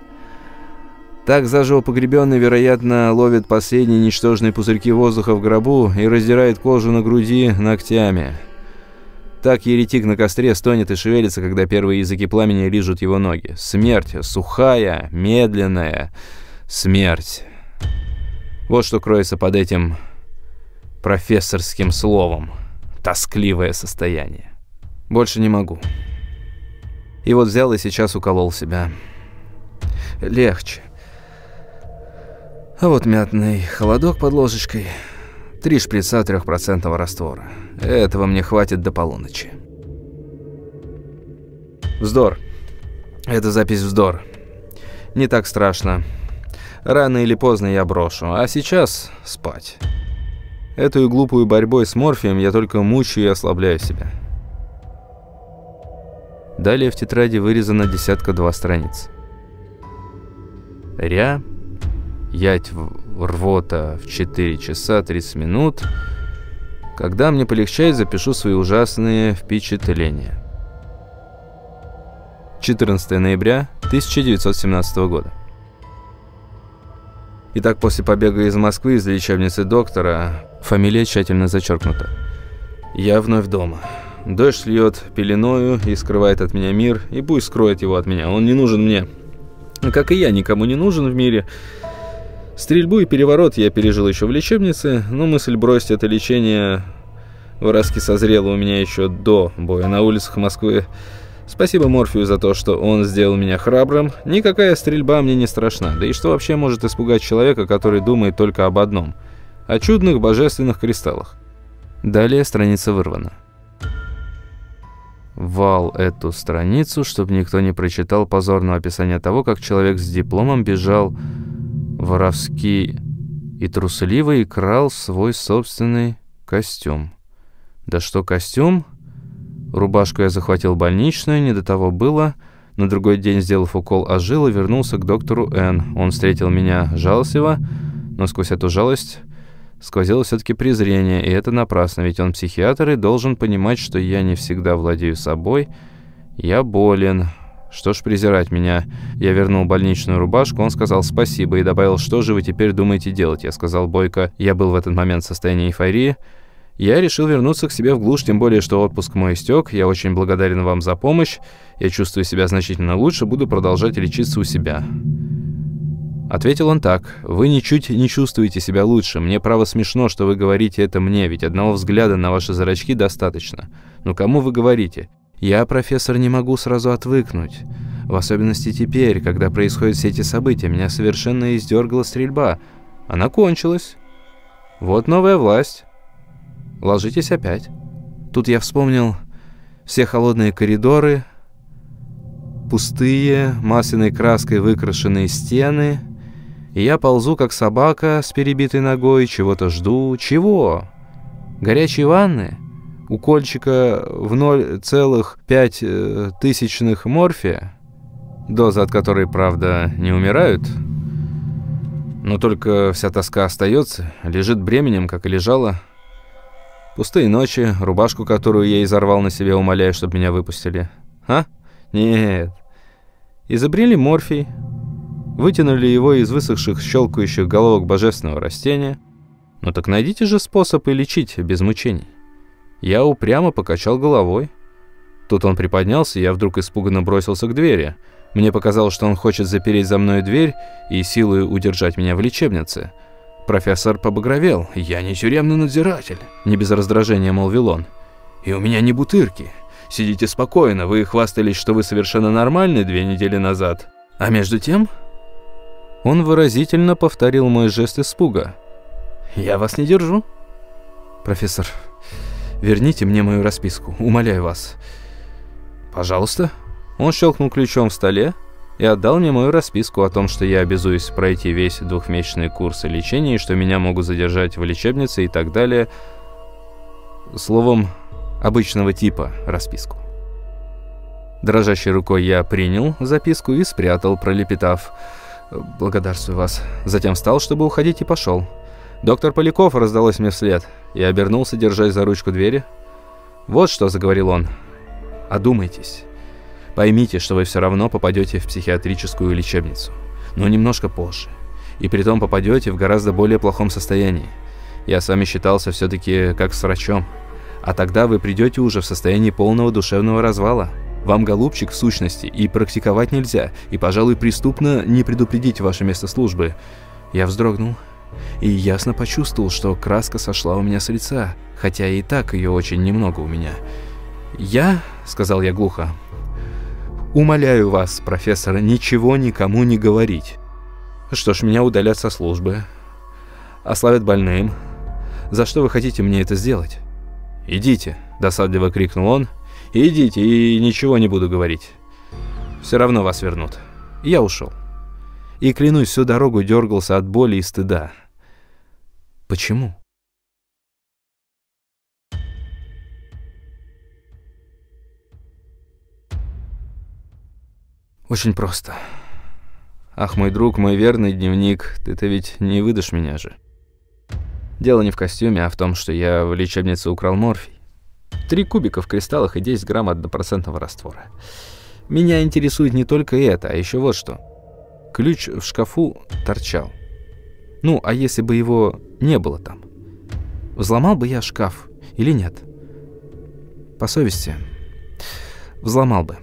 Так заживо погребенный, вероятно, ловит последние ничтожные пузырьки воздуха в гробу и раздирает кожу на груди ногтями. Так еретик на костре стонет и шевелится, когда первые языки пламени лижут его ноги. Смерть, сухая, медленная смерть. Вот что кроется под этим профессорским словом. Тоскливое состояние. Больше не могу. И вот взял и сейчас уколол себя. Легче. А вот мятный холодок под ложечкой. Три шприца трехпроцентного раствора. Этого мне хватит до полуночи. Вздор. Это запись вздор. Не так страшно. Рано или поздно я брошу, а сейчас спать. Эту глупую борьбой с морфием я только мучаю и ослабляю себя. Далее в тетради вырезана десятка-два страниц. Ря, ять рвота в 4 часа 30 минут. Когда мне полегчает, запишу свои ужасные впечатления. 14 ноября 1917 года. Итак, после побега из Москвы из лечебницы доктора, фамилия тщательно зачеркнута. Я вновь дома. Дождь льет пеленою и скрывает от меня мир, и пусть скроет его от меня, он не нужен мне. Как и я, никому не нужен в мире. Стрельбу и переворот я пережил еще в лечебнице, но мысль бросить это лечение в Раске созрела у меня еще до боя на улицах Москвы. Спасибо Морфию за то, что он сделал меня храбрым. Никакая стрельба мне не страшна. Да и что вообще может испугать человека, который думает только об одном? О чудных божественных кристаллах. Далее страница вырвана. Вал эту страницу, чтобы никто не прочитал позорного описания того, как человек с дипломом бежал воровски и трусливо крал свой собственный костюм. Да что костюм? Рубашку я захватил больничную, не до того было. На другой день, сделав укол, ожил и вернулся к доктору Н. Он встретил меня жалостливо, но сквозь эту жалость сквозило все-таки презрение, и это напрасно, ведь он психиатр и должен понимать, что я не всегда владею собой. Я болен. Что ж презирать меня? Я вернул больничную рубашку, он сказал спасибо и добавил, что же вы теперь думаете делать? Я сказал Бойко, я был в этот момент в состоянии эйфории. Я решил вернуться к себе в глушь, тем более, что отпуск мой истек. Я очень благодарен вам за помощь. Я чувствую себя значительно лучше, буду продолжать лечиться у себя. Ответил он так. «Вы ничуть не чувствуете себя лучше. Мне право смешно, что вы говорите это мне, ведь одного взгляда на ваши зрачки достаточно. Но кому вы говорите? Я, профессор, не могу сразу отвыкнуть. В особенности теперь, когда происходят все эти события, меня совершенно издергала стрельба. Она кончилась. Вот новая власть». Ложитесь опять. Тут я вспомнил все холодные коридоры, пустые, масляной краской выкрашенные стены, и я ползу, как собака с перебитой ногой, чего-то жду. Чего? Горячие ванны? Укольчика в 0,5 э, тысячных морфия? Доза от которой, правда, не умирают? Но только вся тоска остается, лежит бременем, как и лежала. Пустые ночи, рубашку, которую я изорвал на себе, умоляя, чтобы меня выпустили. А? Нет. Изобрели морфий, вытянули его из высохших щелкающих головок божественного растения. Ну так найдите же способ и лечить без мучений. Я упрямо покачал головой. Тут он приподнялся, и я вдруг испуганно бросился к двери. Мне показалось, что он хочет запереть за мной дверь и силой удержать меня в лечебнице – Профессор побагровел. «Я не тюремный надзиратель», — не без раздражения молвил он. «И у меня не бутырки. Сидите спокойно, вы хвастались, что вы совершенно нормальны две недели назад. А между тем...» Он выразительно повторил мой жест испуга. «Я вас не держу». «Профессор, верните мне мою расписку, умоляю вас». «Пожалуйста». Он щелкнул ключом в столе, и отдал мне мою расписку о том, что я обязуюсь пройти весь двухмесячный курс лечения, и что меня могут задержать в лечебнице и так далее. Словом, обычного типа расписку. Дрожащей рукой я принял записку и спрятал, пролепетав «Благодарствую вас». Затем встал, чтобы уходить, и пошел. «Доктор Поляков» раздалось мне вслед. Я обернулся, держась за ручку двери. «Вот что», — заговорил он. «Одумайтесь». Поймите, что вы все равно попадете в психиатрическую лечебницу. Но немножко позже. И при том попадете в гораздо более плохом состоянии. Я с вами считался все-таки как с врачом. А тогда вы придете уже в состоянии полного душевного развала. Вам, голубчик, в сущности, и практиковать нельзя, и, пожалуй, преступно не предупредить ваше место службы. Я вздрогнул. И ясно почувствовал, что краска сошла у меня с лица, хотя и так ее очень немного у меня. «Я», — сказал я глухо, — «умоляю вас, профессор, ничего никому не говорить». «Что ж, меня удалят со службы, ославят больным. За что вы хотите мне это сделать?» «Идите», — досадливо крикнул он, — «идите, и ничего не буду говорить. Все равно вас вернут». Я ушел. И, клянусь, всю дорогу дергался от боли и стыда. Почему? Очень просто. Ах, мой друг, мой верный дневник, ты-то ведь не выдашь меня же. Дело не в костюме, а в том, что я в лечебнице украл морфий. Три кубика в кристаллах и 10 грамм однопроцентного раствора. Меня интересует не только это, а еще вот что. Ключ в шкафу торчал. Ну, а если бы его не было там? Взломал бы я шкаф или нет? По совести, взломал бы.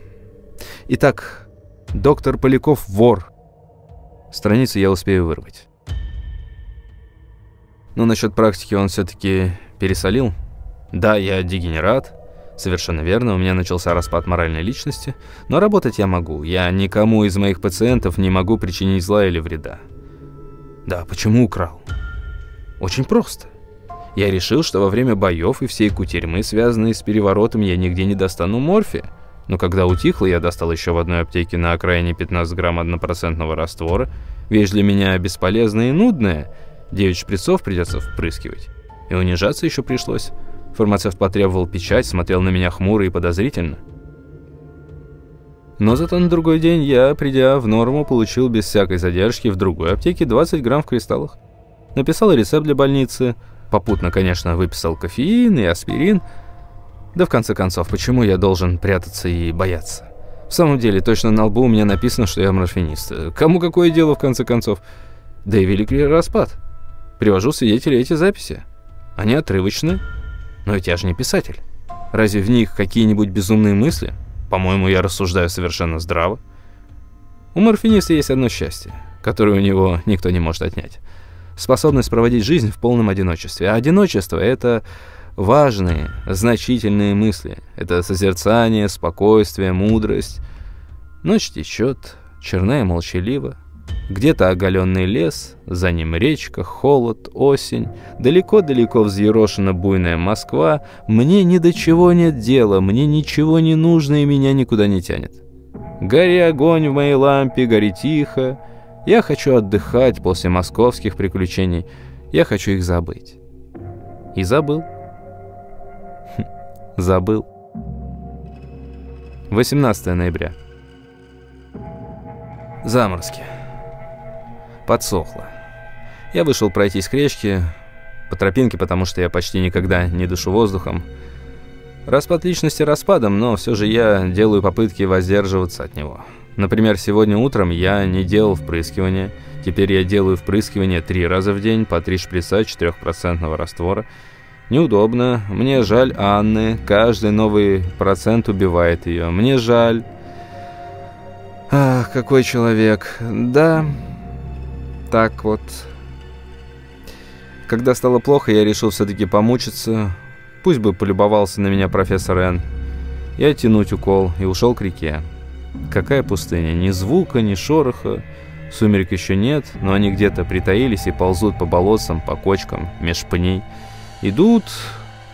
Итак, доктор Поляков вор. Страницу я успею вырвать. Но насчет практики он все-таки пересолил. Да, я дегенерат. Совершенно верно, у меня начался распад моральной личности. Но работать я могу. Я никому из моих пациентов не могу причинить зла или вреда. Да, почему украл? Очень просто. Я решил, что во время боев и всей кутерьмы, связанные с переворотом, я нигде не достану морфия. Но когда утихло, я достал еще в одной аптеке на окраине 15 грамм однопроцентного раствора. Вещь для меня бесполезная и нудная – Девять шприцов придется впрыскивать. И унижаться еще пришлось. Фармацевт потребовал печать, смотрел на меня хмуро и подозрительно. Но зато на другой день я, придя в норму, получил без всякой задержки в другой аптеке 20 грамм в кристаллах. Написал рецепт для больницы, попутно, конечно, выписал кофеин и аспирин. Да в конце концов, почему я должен прятаться и бояться? В самом деле, точно на лбу у меня написано, что я морфинист. Кому какое дело, в конце концов? Да и велик ли распад? Привожу свидетелей эти записи. Они отрывочны, но ведь я же не писатель. Разве в них какие-нибудь безумные мысли? По-моему, я рассуждаю совершенно здраво. У морфиниста есть одно счастье, которое у него никто не может отнять. Способность проводить жизнь в полном одиночестве. А одиночество — это важные, значительные мысли. Это созерцание, спокойствие, мудрость. Ночь течет, черная молчалива. Где-то оголенный лес, за ним речка, холод, осень, далеко-далеко взъерошена буйная Москва. Мне ни до чего нет дела, мне ничего не нужно и меня никуда не тянет. Гори огонь в моей лампе, гори тихо. Я хочу отдыхать после московских приключений. Я хочу их забыть. И забыл. Хм, забыл. 18 ноября. Заморозки подсохло. Я вышел пройтись к речке, по тропинке, потому что я почти никогда не дышу воздухом. Распад личности распадом, но все же я делаю попытки воздерживаться от него. Например, сегодня утром я не делал впрыскивания. Теперь я делаю впрыскивание три раза в день по три шприца 4% раствора. Неудобно. Мне жаль Анны. Каждый новый процент убивает ее. Мне жаль. Ах, какой человек. Да, так вот. Когда стало плохо, я решил все-таки помучиться. Пусть бы полюбовался на меня профессор Н. И оттянуть укол, и ушел к реке. Какая пустыня? Ни звука, ни шороха. Сумерек еще нет, но они где-то притаились и ползут по болотцам, по кочкам, меж пней. Идут,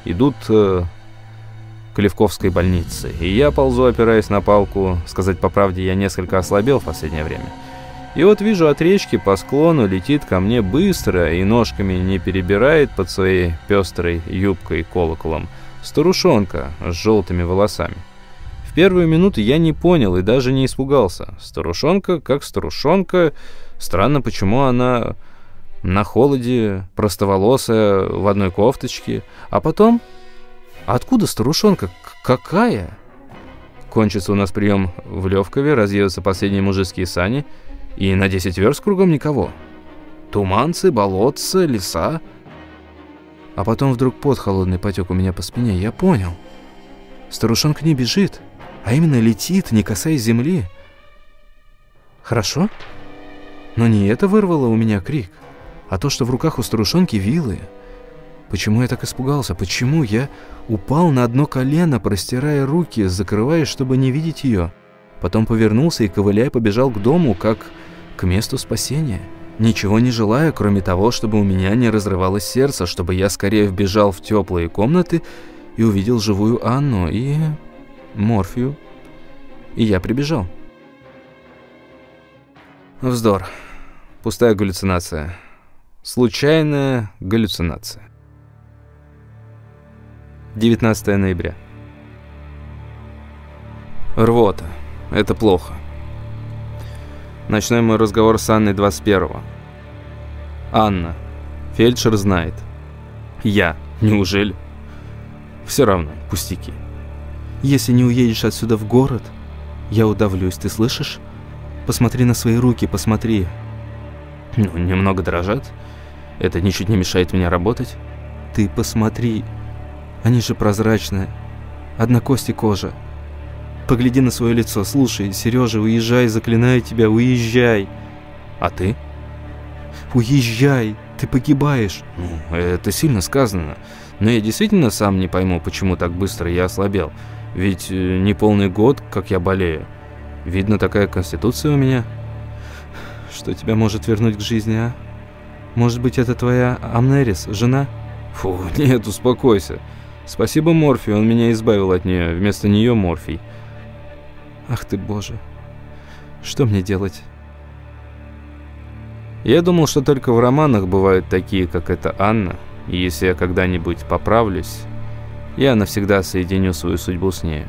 идут э, к Левковской больнице. И я ползу, опираясь на палку. Сказать по правде, я несколько ослабел в последнее время. И вот вижу от речки по склону летит ко мне быстро и ножками не перебирает под своей пестрой юбкой колоколом старушонка с желтыми волосами. В первую минуту я не понял и даже не испугался. Старушонка как старушонка. Странно, почему она на холоде, простоволосая, в одной кофточке. А потом... Откуда старушонка? Какая? Кончится у нас прием в Левкове, разъедутся последние мужицкие сани — и на 10 верст кругом никого. Туманцы, болотцы, леса. А потом вдруг под холодный потек у меня по спине. Я понял. Старушонка не бежит, а именно летит, не касаясь земли. Хорошо? Но не это вырвало у меня крик. А то, что в руках у старушонки вилы... Почему я так испугался? Почему я упал на одно колено, простирая руки, закрываясь, чтобы не видеть ее? Потом повернулся и, ковыляя, побежал к дому, как к месту спасения. Ничего не желая, кроме того, чтобы у меня не разрывалось сердце, чтобы я скорее вбежал в теплые комнаты и увидел живую Анну и... Морфию. И я прибежал. Вздор. Пустая галлюцинация. Случайная галлюцинация. 19 ноября. Рвота. Это плохо. Ночной мой разговор с Анной 21-го. Анна. Фельдшер знает. Я. Неужели? Все равно, пустяки. Если не уедешь отсюда в город, я удавлюсь, ты слышишь? Посмотри на свои руки, посмотри. Ну, немного дрожат. Это ничуть не мешает мне работать. Ты посмотри, они же прозрачные. Одна кость и кожа. Погляди на свое лицо. Слушай, Сережа, уезжай, заклинаю тебя, уезжай. А ты? Уезжай, ты погибаешь. Ну, это сильно сказано. Но я действительно сам не пойму, почему так быстро я ослабел. Ведь э, не полный год, как я болею. Видно, такая конституция у меня. Что тебя может вернуть к жизни, а? Может быть, это твоя Амнерис, жена? Фу, нет, успокойся. Спасибо Морфи, он меня избавил от нее, вместо нее Морфий. Ах ты боже, что мне делать? Я думал, что только в романах бывают такие, как эта Анна, и если я когда-нибудь поправлюсь, я навсегда соединю свою судьбу с ней.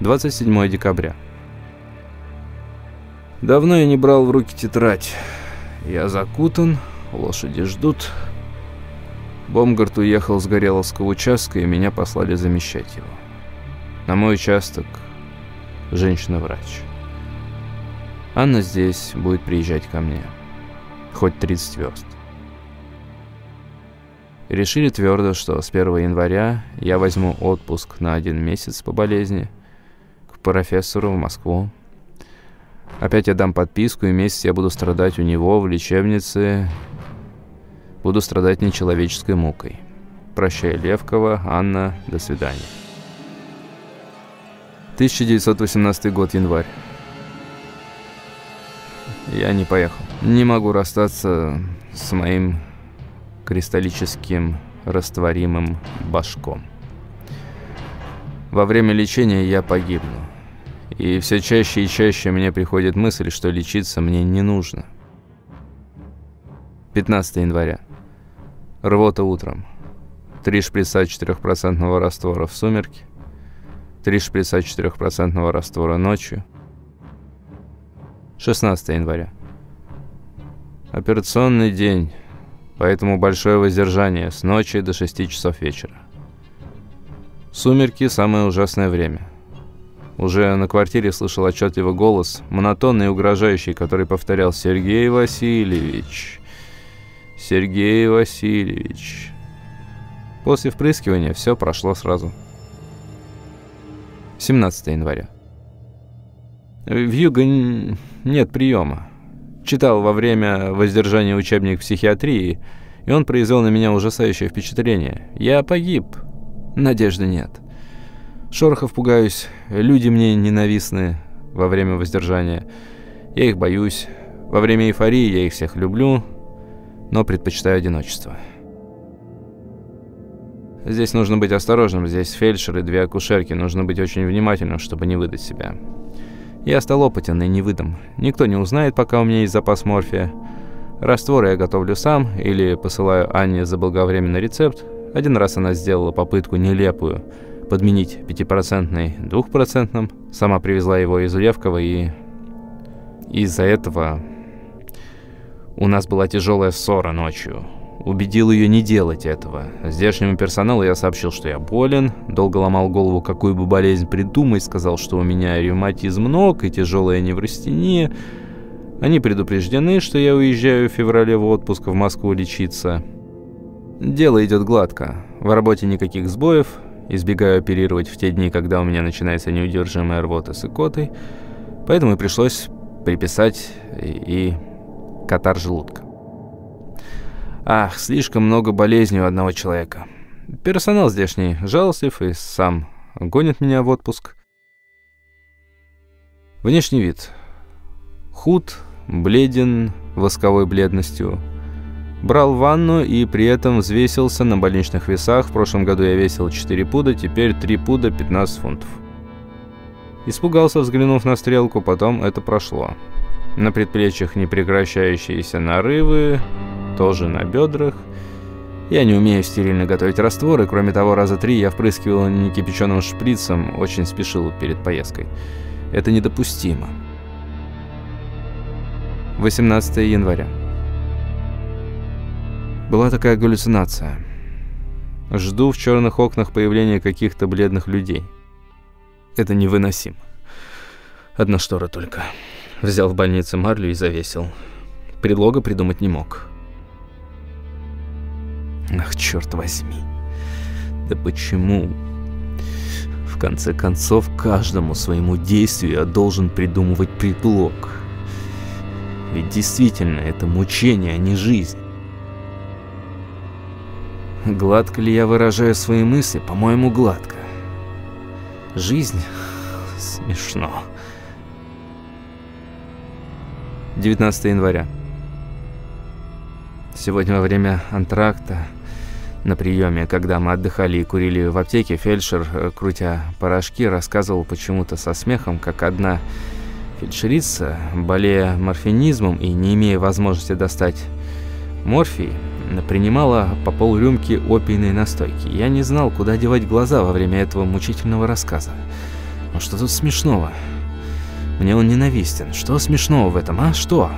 27 декабря. Давно я не брал в руки тетрадь. Я закутан, лошади ждут, Бомгард уехал с Гореловского участка, и меня послали замещать его. На мой участок женщина-врач. Анна здесь будет приезжать ко мне. Хоть 30 верст. Решили твердо, что с 1 января я возьму отпуск на один месяц по болезни к профессору в Москву. Опять я дам подписку, и месяц я буду страдать у него в лечебнице Буду страдать нечеловеческой мукой. Прощай, Левкова, Анна, до свидания. 1918 год, январь. Я не поехал. Не могу расстаться с моим кристаллическим растворимым башком. Во время лечения я погибну. И все чаще и чаще мне приходит мысль, что лечиться мне не нужно. 15 января. Рвота утром. Три шприца 4% раствора в сумерки. Три шприца 4% раствора ночью. 16 января. Операционный день, поэтому большое воздержание с ночи до 6 часов вечера. Сумерки – самое ужасное время. Уже на квартире слышал отчетливо голос, монотонный и угрожающий, который повторял «Сергей Васильевич». Сергей Васильевич. После впрыскивания все прошло сразу. 17 января. В Юго нет приема. Читал во время воздержания учебник психиатрии, и он произвел на меня ужасающее впечатление. Я погиб. Надежды нет. Шорохов пугаюсь, люди мне ненавистны во время воздержания. Я их боюсь. Во время эйфории я их всех люблю, но предпочитаю одиночество. Здесь нужно быть осторожным, здесь фельдшер и две акушерки, нужно быть очень внимательным, чтобы не выдать себя. Я стал опытен и не выдам. Никто не узнает, пока у меня есть запас морфия. Растворы я готовлю сам или посылаю Анне заблаговременный рецепт. Один раз она сделала попытку нелепую подменить пятипроцентный двухпроцентным. Сама привезла его из Левкова и... Из-за этого у нас была тяжелая ссора ночью. Убедил ее не делать этого. Здешнему персоналу я сообщил, что я болен, долго ломал голову, какую бы болезнь придумать, сказал, что у меня ревматизм ног и тяжелая неврастения. Они предупреждены, что я уезжаю в феврале в отпуск в Москву лечиться. Дело идет гладко. В работе никаких сбоев. Избегаю оперировать в те дни, когда у меня начинается неудержимая рвота с икотой. Поэтому и пришлось приписать и катар желудка. Ах, слишком много болезней у одного человека. Персонал здешний жалостлив и сам гонит меня в отпуск. Внешний вид. Худ, бледен восковой бледностью. Брал ванну и при этом взвесился на больничных весах. В прошлом году я весил 4 пуда, теперь 3 пуда 15 фунтов. Испугался, взглянув на стрелку, потом это прошло. На предплечьях непрекращающиеся нарывы, тоже на бедрах. Я не умею стерильно готовить растворы, кроме того, раза три я впрыскивал некипяченым шприцем, очень спешил перед поездкой. Это недопустимо. 18 января. Была такая галлюцинация. Жду в черных окнах появления каких-то бледных людей. Это невыносимо. Одна штора только. Взял в больнице марлю и завесил. Предлога придумать не мог. Ах, черт возьми. Да почему? В конце концов, каждому своему действию я должен придумывать предлог. Ведь действительно, это мучение, а не жизнь. Гладко ли я выражаю свои мысли? По-моему, гладко. Жизнь? Смешно. 19 января. Сегодня во время антракта на приеме, когда мы отдыхали и курили в аптеке, фельдшер, э, крутя порошки, рассказывал почему-то со смехом, как одна фельдшерица, болея морфинизмом и не имея возможности достать морфий, принимала по полрюмки опийной настойки. Я не знал, куда девать глаза во время этого мучительного рассказа. Но что тут смешного? Мне он ненавистен. Что смешного в этом, а? Что?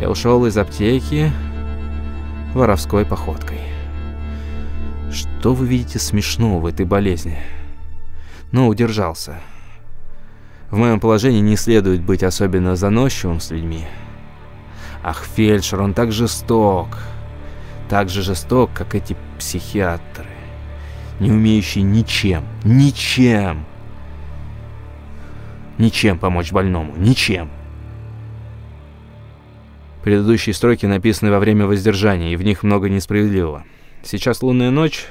Я ушел из аптеки воровской походкой. Что вы видите смешного в этой болезни? Но удержался. В моем положении не следует быть особенно заносчивым с людьми. Ах, фельдшер, он так жесток. Так же жесток, как эти психиатры. Не умеющие ничем, ничем, ничем помочь больному, ничем. Предыдущие строки написаны во время воздержания, и в них много несправедливого. Сейчас лунная ночь,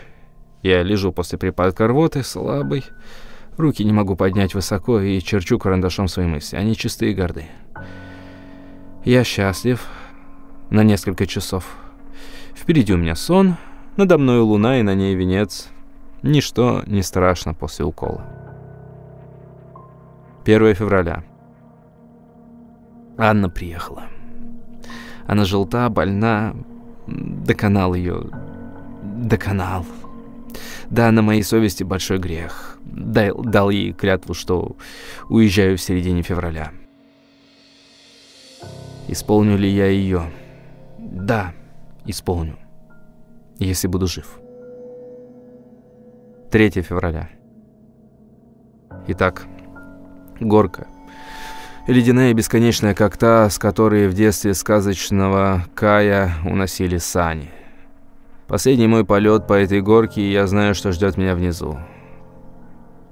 я лежу после припадка рвоты, слабый. Руки не могу поднять высоко и черчу карандашом свои мысли. Они чистые и горды. Я счастлив на несколько часов. Впереди у меня сон, надо мной луна и на ней венец. Ничто не страшно после укола. 1 февраля. Анна приехала. Она желта, больна. Доконал ее. Доконал. Да, на моей совести большой грех. Дал, дал ей клятву, что уезжаю в середине февраля. Исполню ли я ее? Да, исполню. Если буду жив. 3 февраля. Итак, горка ледяная и бесконечная, как та, с которой в детстве сказочного Кая уносили сани. Последний мой полет по этой горке, и я знаю, что ждет меня внизу.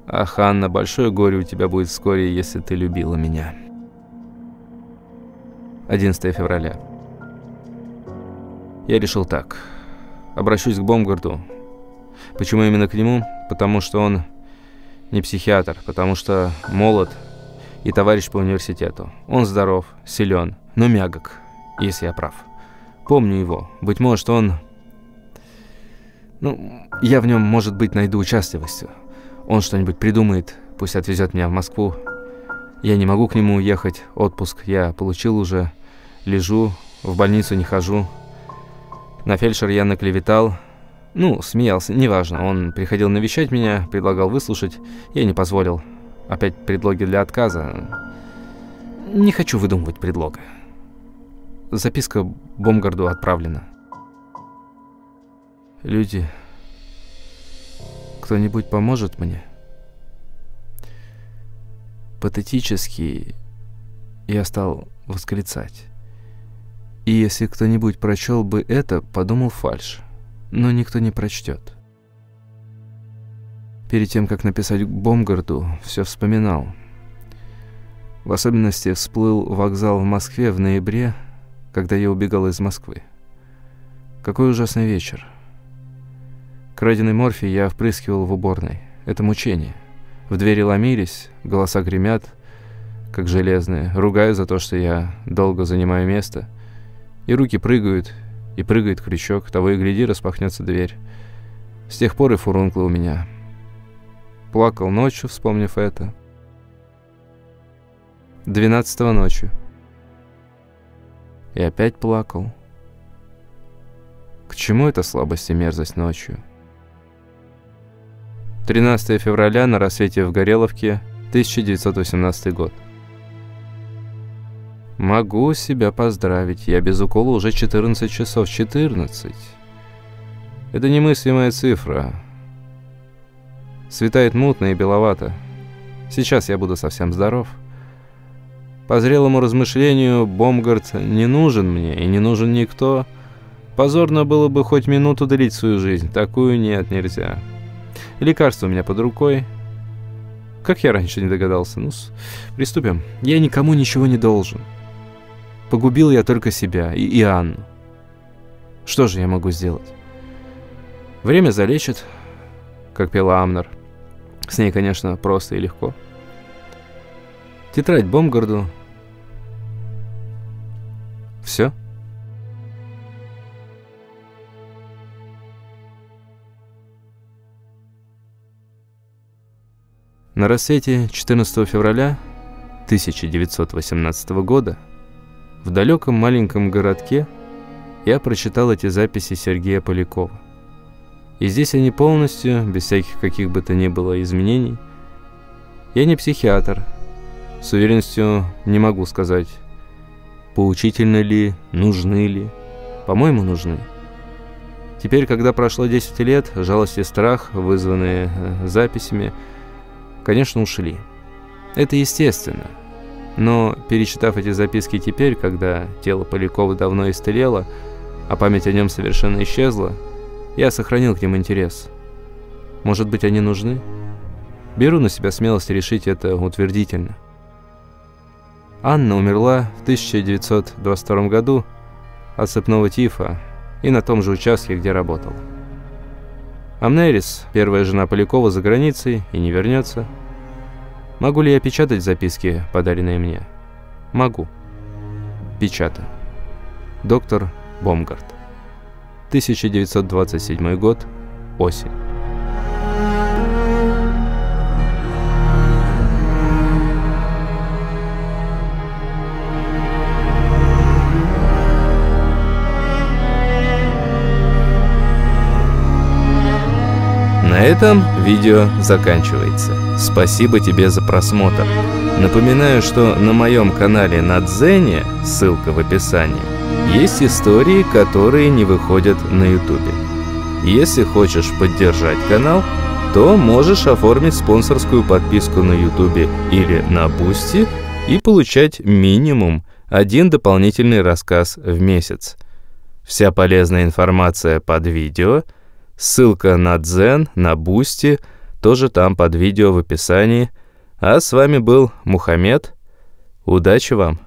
Ах, Анна, большое горе у тебя будет вскоре, если ты любила меня. 11 февраля. Я решил так. Обращусь к Бомгарду. Почему именно к нему? Потому что он не психиатр, потому что молод, и товарищ по университету. Он здоров, силен, но мягок, если я прав. Помню его. Быть может, он... Ну, я в нем, может быть, найду участливость. Он что-нибудь придумает, пусть отвезет меня в Москву. Я не могу к нему уехать, отпуск я получил уже. Лежу, в больницу не хожу. На фельдшер я наклеветал. Ну, смеялся, неважно. Он приходил навещать меня, предлагал выслушать. Я не позволил. Опять предлоги для отказа. Не хочу выдумывать предлога. Записка Бомгарду отправлена. Люди, кто-нибудь поможет мне? Патетически я стал восклицать. И если кто-нибудь прочел бы это, подумал фальш. Но никто не прочтет. Перед тем, как написать Бомгарду, все вспоминал. В особенности всплыл вокзал в Москве в ноябре, когда я убегал из Москвы. Какой ужасный вечер. Краденый морфий я впрыскивал в уборной. Это мучение. В двери ломились, голоса гремят, как железные, ругаю за то, что я долго занимаю место. И руки прыгают, и прыгает крючок, того и гляди, распахнется дверь. С тех пор и фурункла у меня. Плакал ночью, вспомнив это. Двенадцатого ночью. И опять плакал. К чему эта слабость и мерзость ночью? 13 февраля на рассвете в Гореловке, 1918 год. Могу себя поздравить, я без укола уже 14 часов. 14. Это немыслимая цифра. Светает мутно и беловато. Сейчас я буду совсем здоров. По зрелому размышлению, Бомгард не нужен мне и не нужен никто. Позорно было бы хоть минуту длить свою жизнь. Такую нет, нельзя. Лекарство у меня под рукой. Как я раньше не догадался? ну приступим. Я никому ничего не должен. Погубил я только себя и, и Анну. Что же я могу сделать? Время залечит, как пела Амнер. С ней, конечно, просто и легко. Тетрадь Бомгарду. Все? На рассвете 14 февраля 1918 года в далеком маленьком городке я прочитал эти записи Сергея Полякова. И здесь они полностью, без всяких каких бы то ни было изменений. Я не психиатр. С уверенностью не могу сказать, поучительно ли, нужны ли. По-моему, нужны. Теперь, когда прошло 10 лет, жалость и страх, вызванные э, записями, конечно, ушли. Это естественно. Но, перечитав эти записки теперь, когда тело Полякова давно истлело, а память о нем совершенно исчезла, я сохранил к ним интерес. Может быть, они нужны? Беру на себя смелость решить это утвердительно. Анна умерла в 1922 году от цепного тифа и на том же участке, где работал. Амнерис, первая жена Полякова, за границей и не вернется – Могу ли я печатать записки, подаренные мне? Могу. Печатаю. Доктор Бомгард. 1927 год. Осень. На этом видео заканчивается. Спасибо тебе за просмотр. Напоминаю, что на моем канале на Дзене, ссылка в описании, есть истории, которые не выходят на ютубе. Если хочешь поддержать канал, то можешь оформить спонсорскую подписку на ютубе или на Boosty и получать минимум один дополнительный рассказ в месяц. Вся полезная информация под видео – Ссылка на Дзен, на Boosty, тоже там под видео в описании. А с вами был Мухаммед. Удачи вам!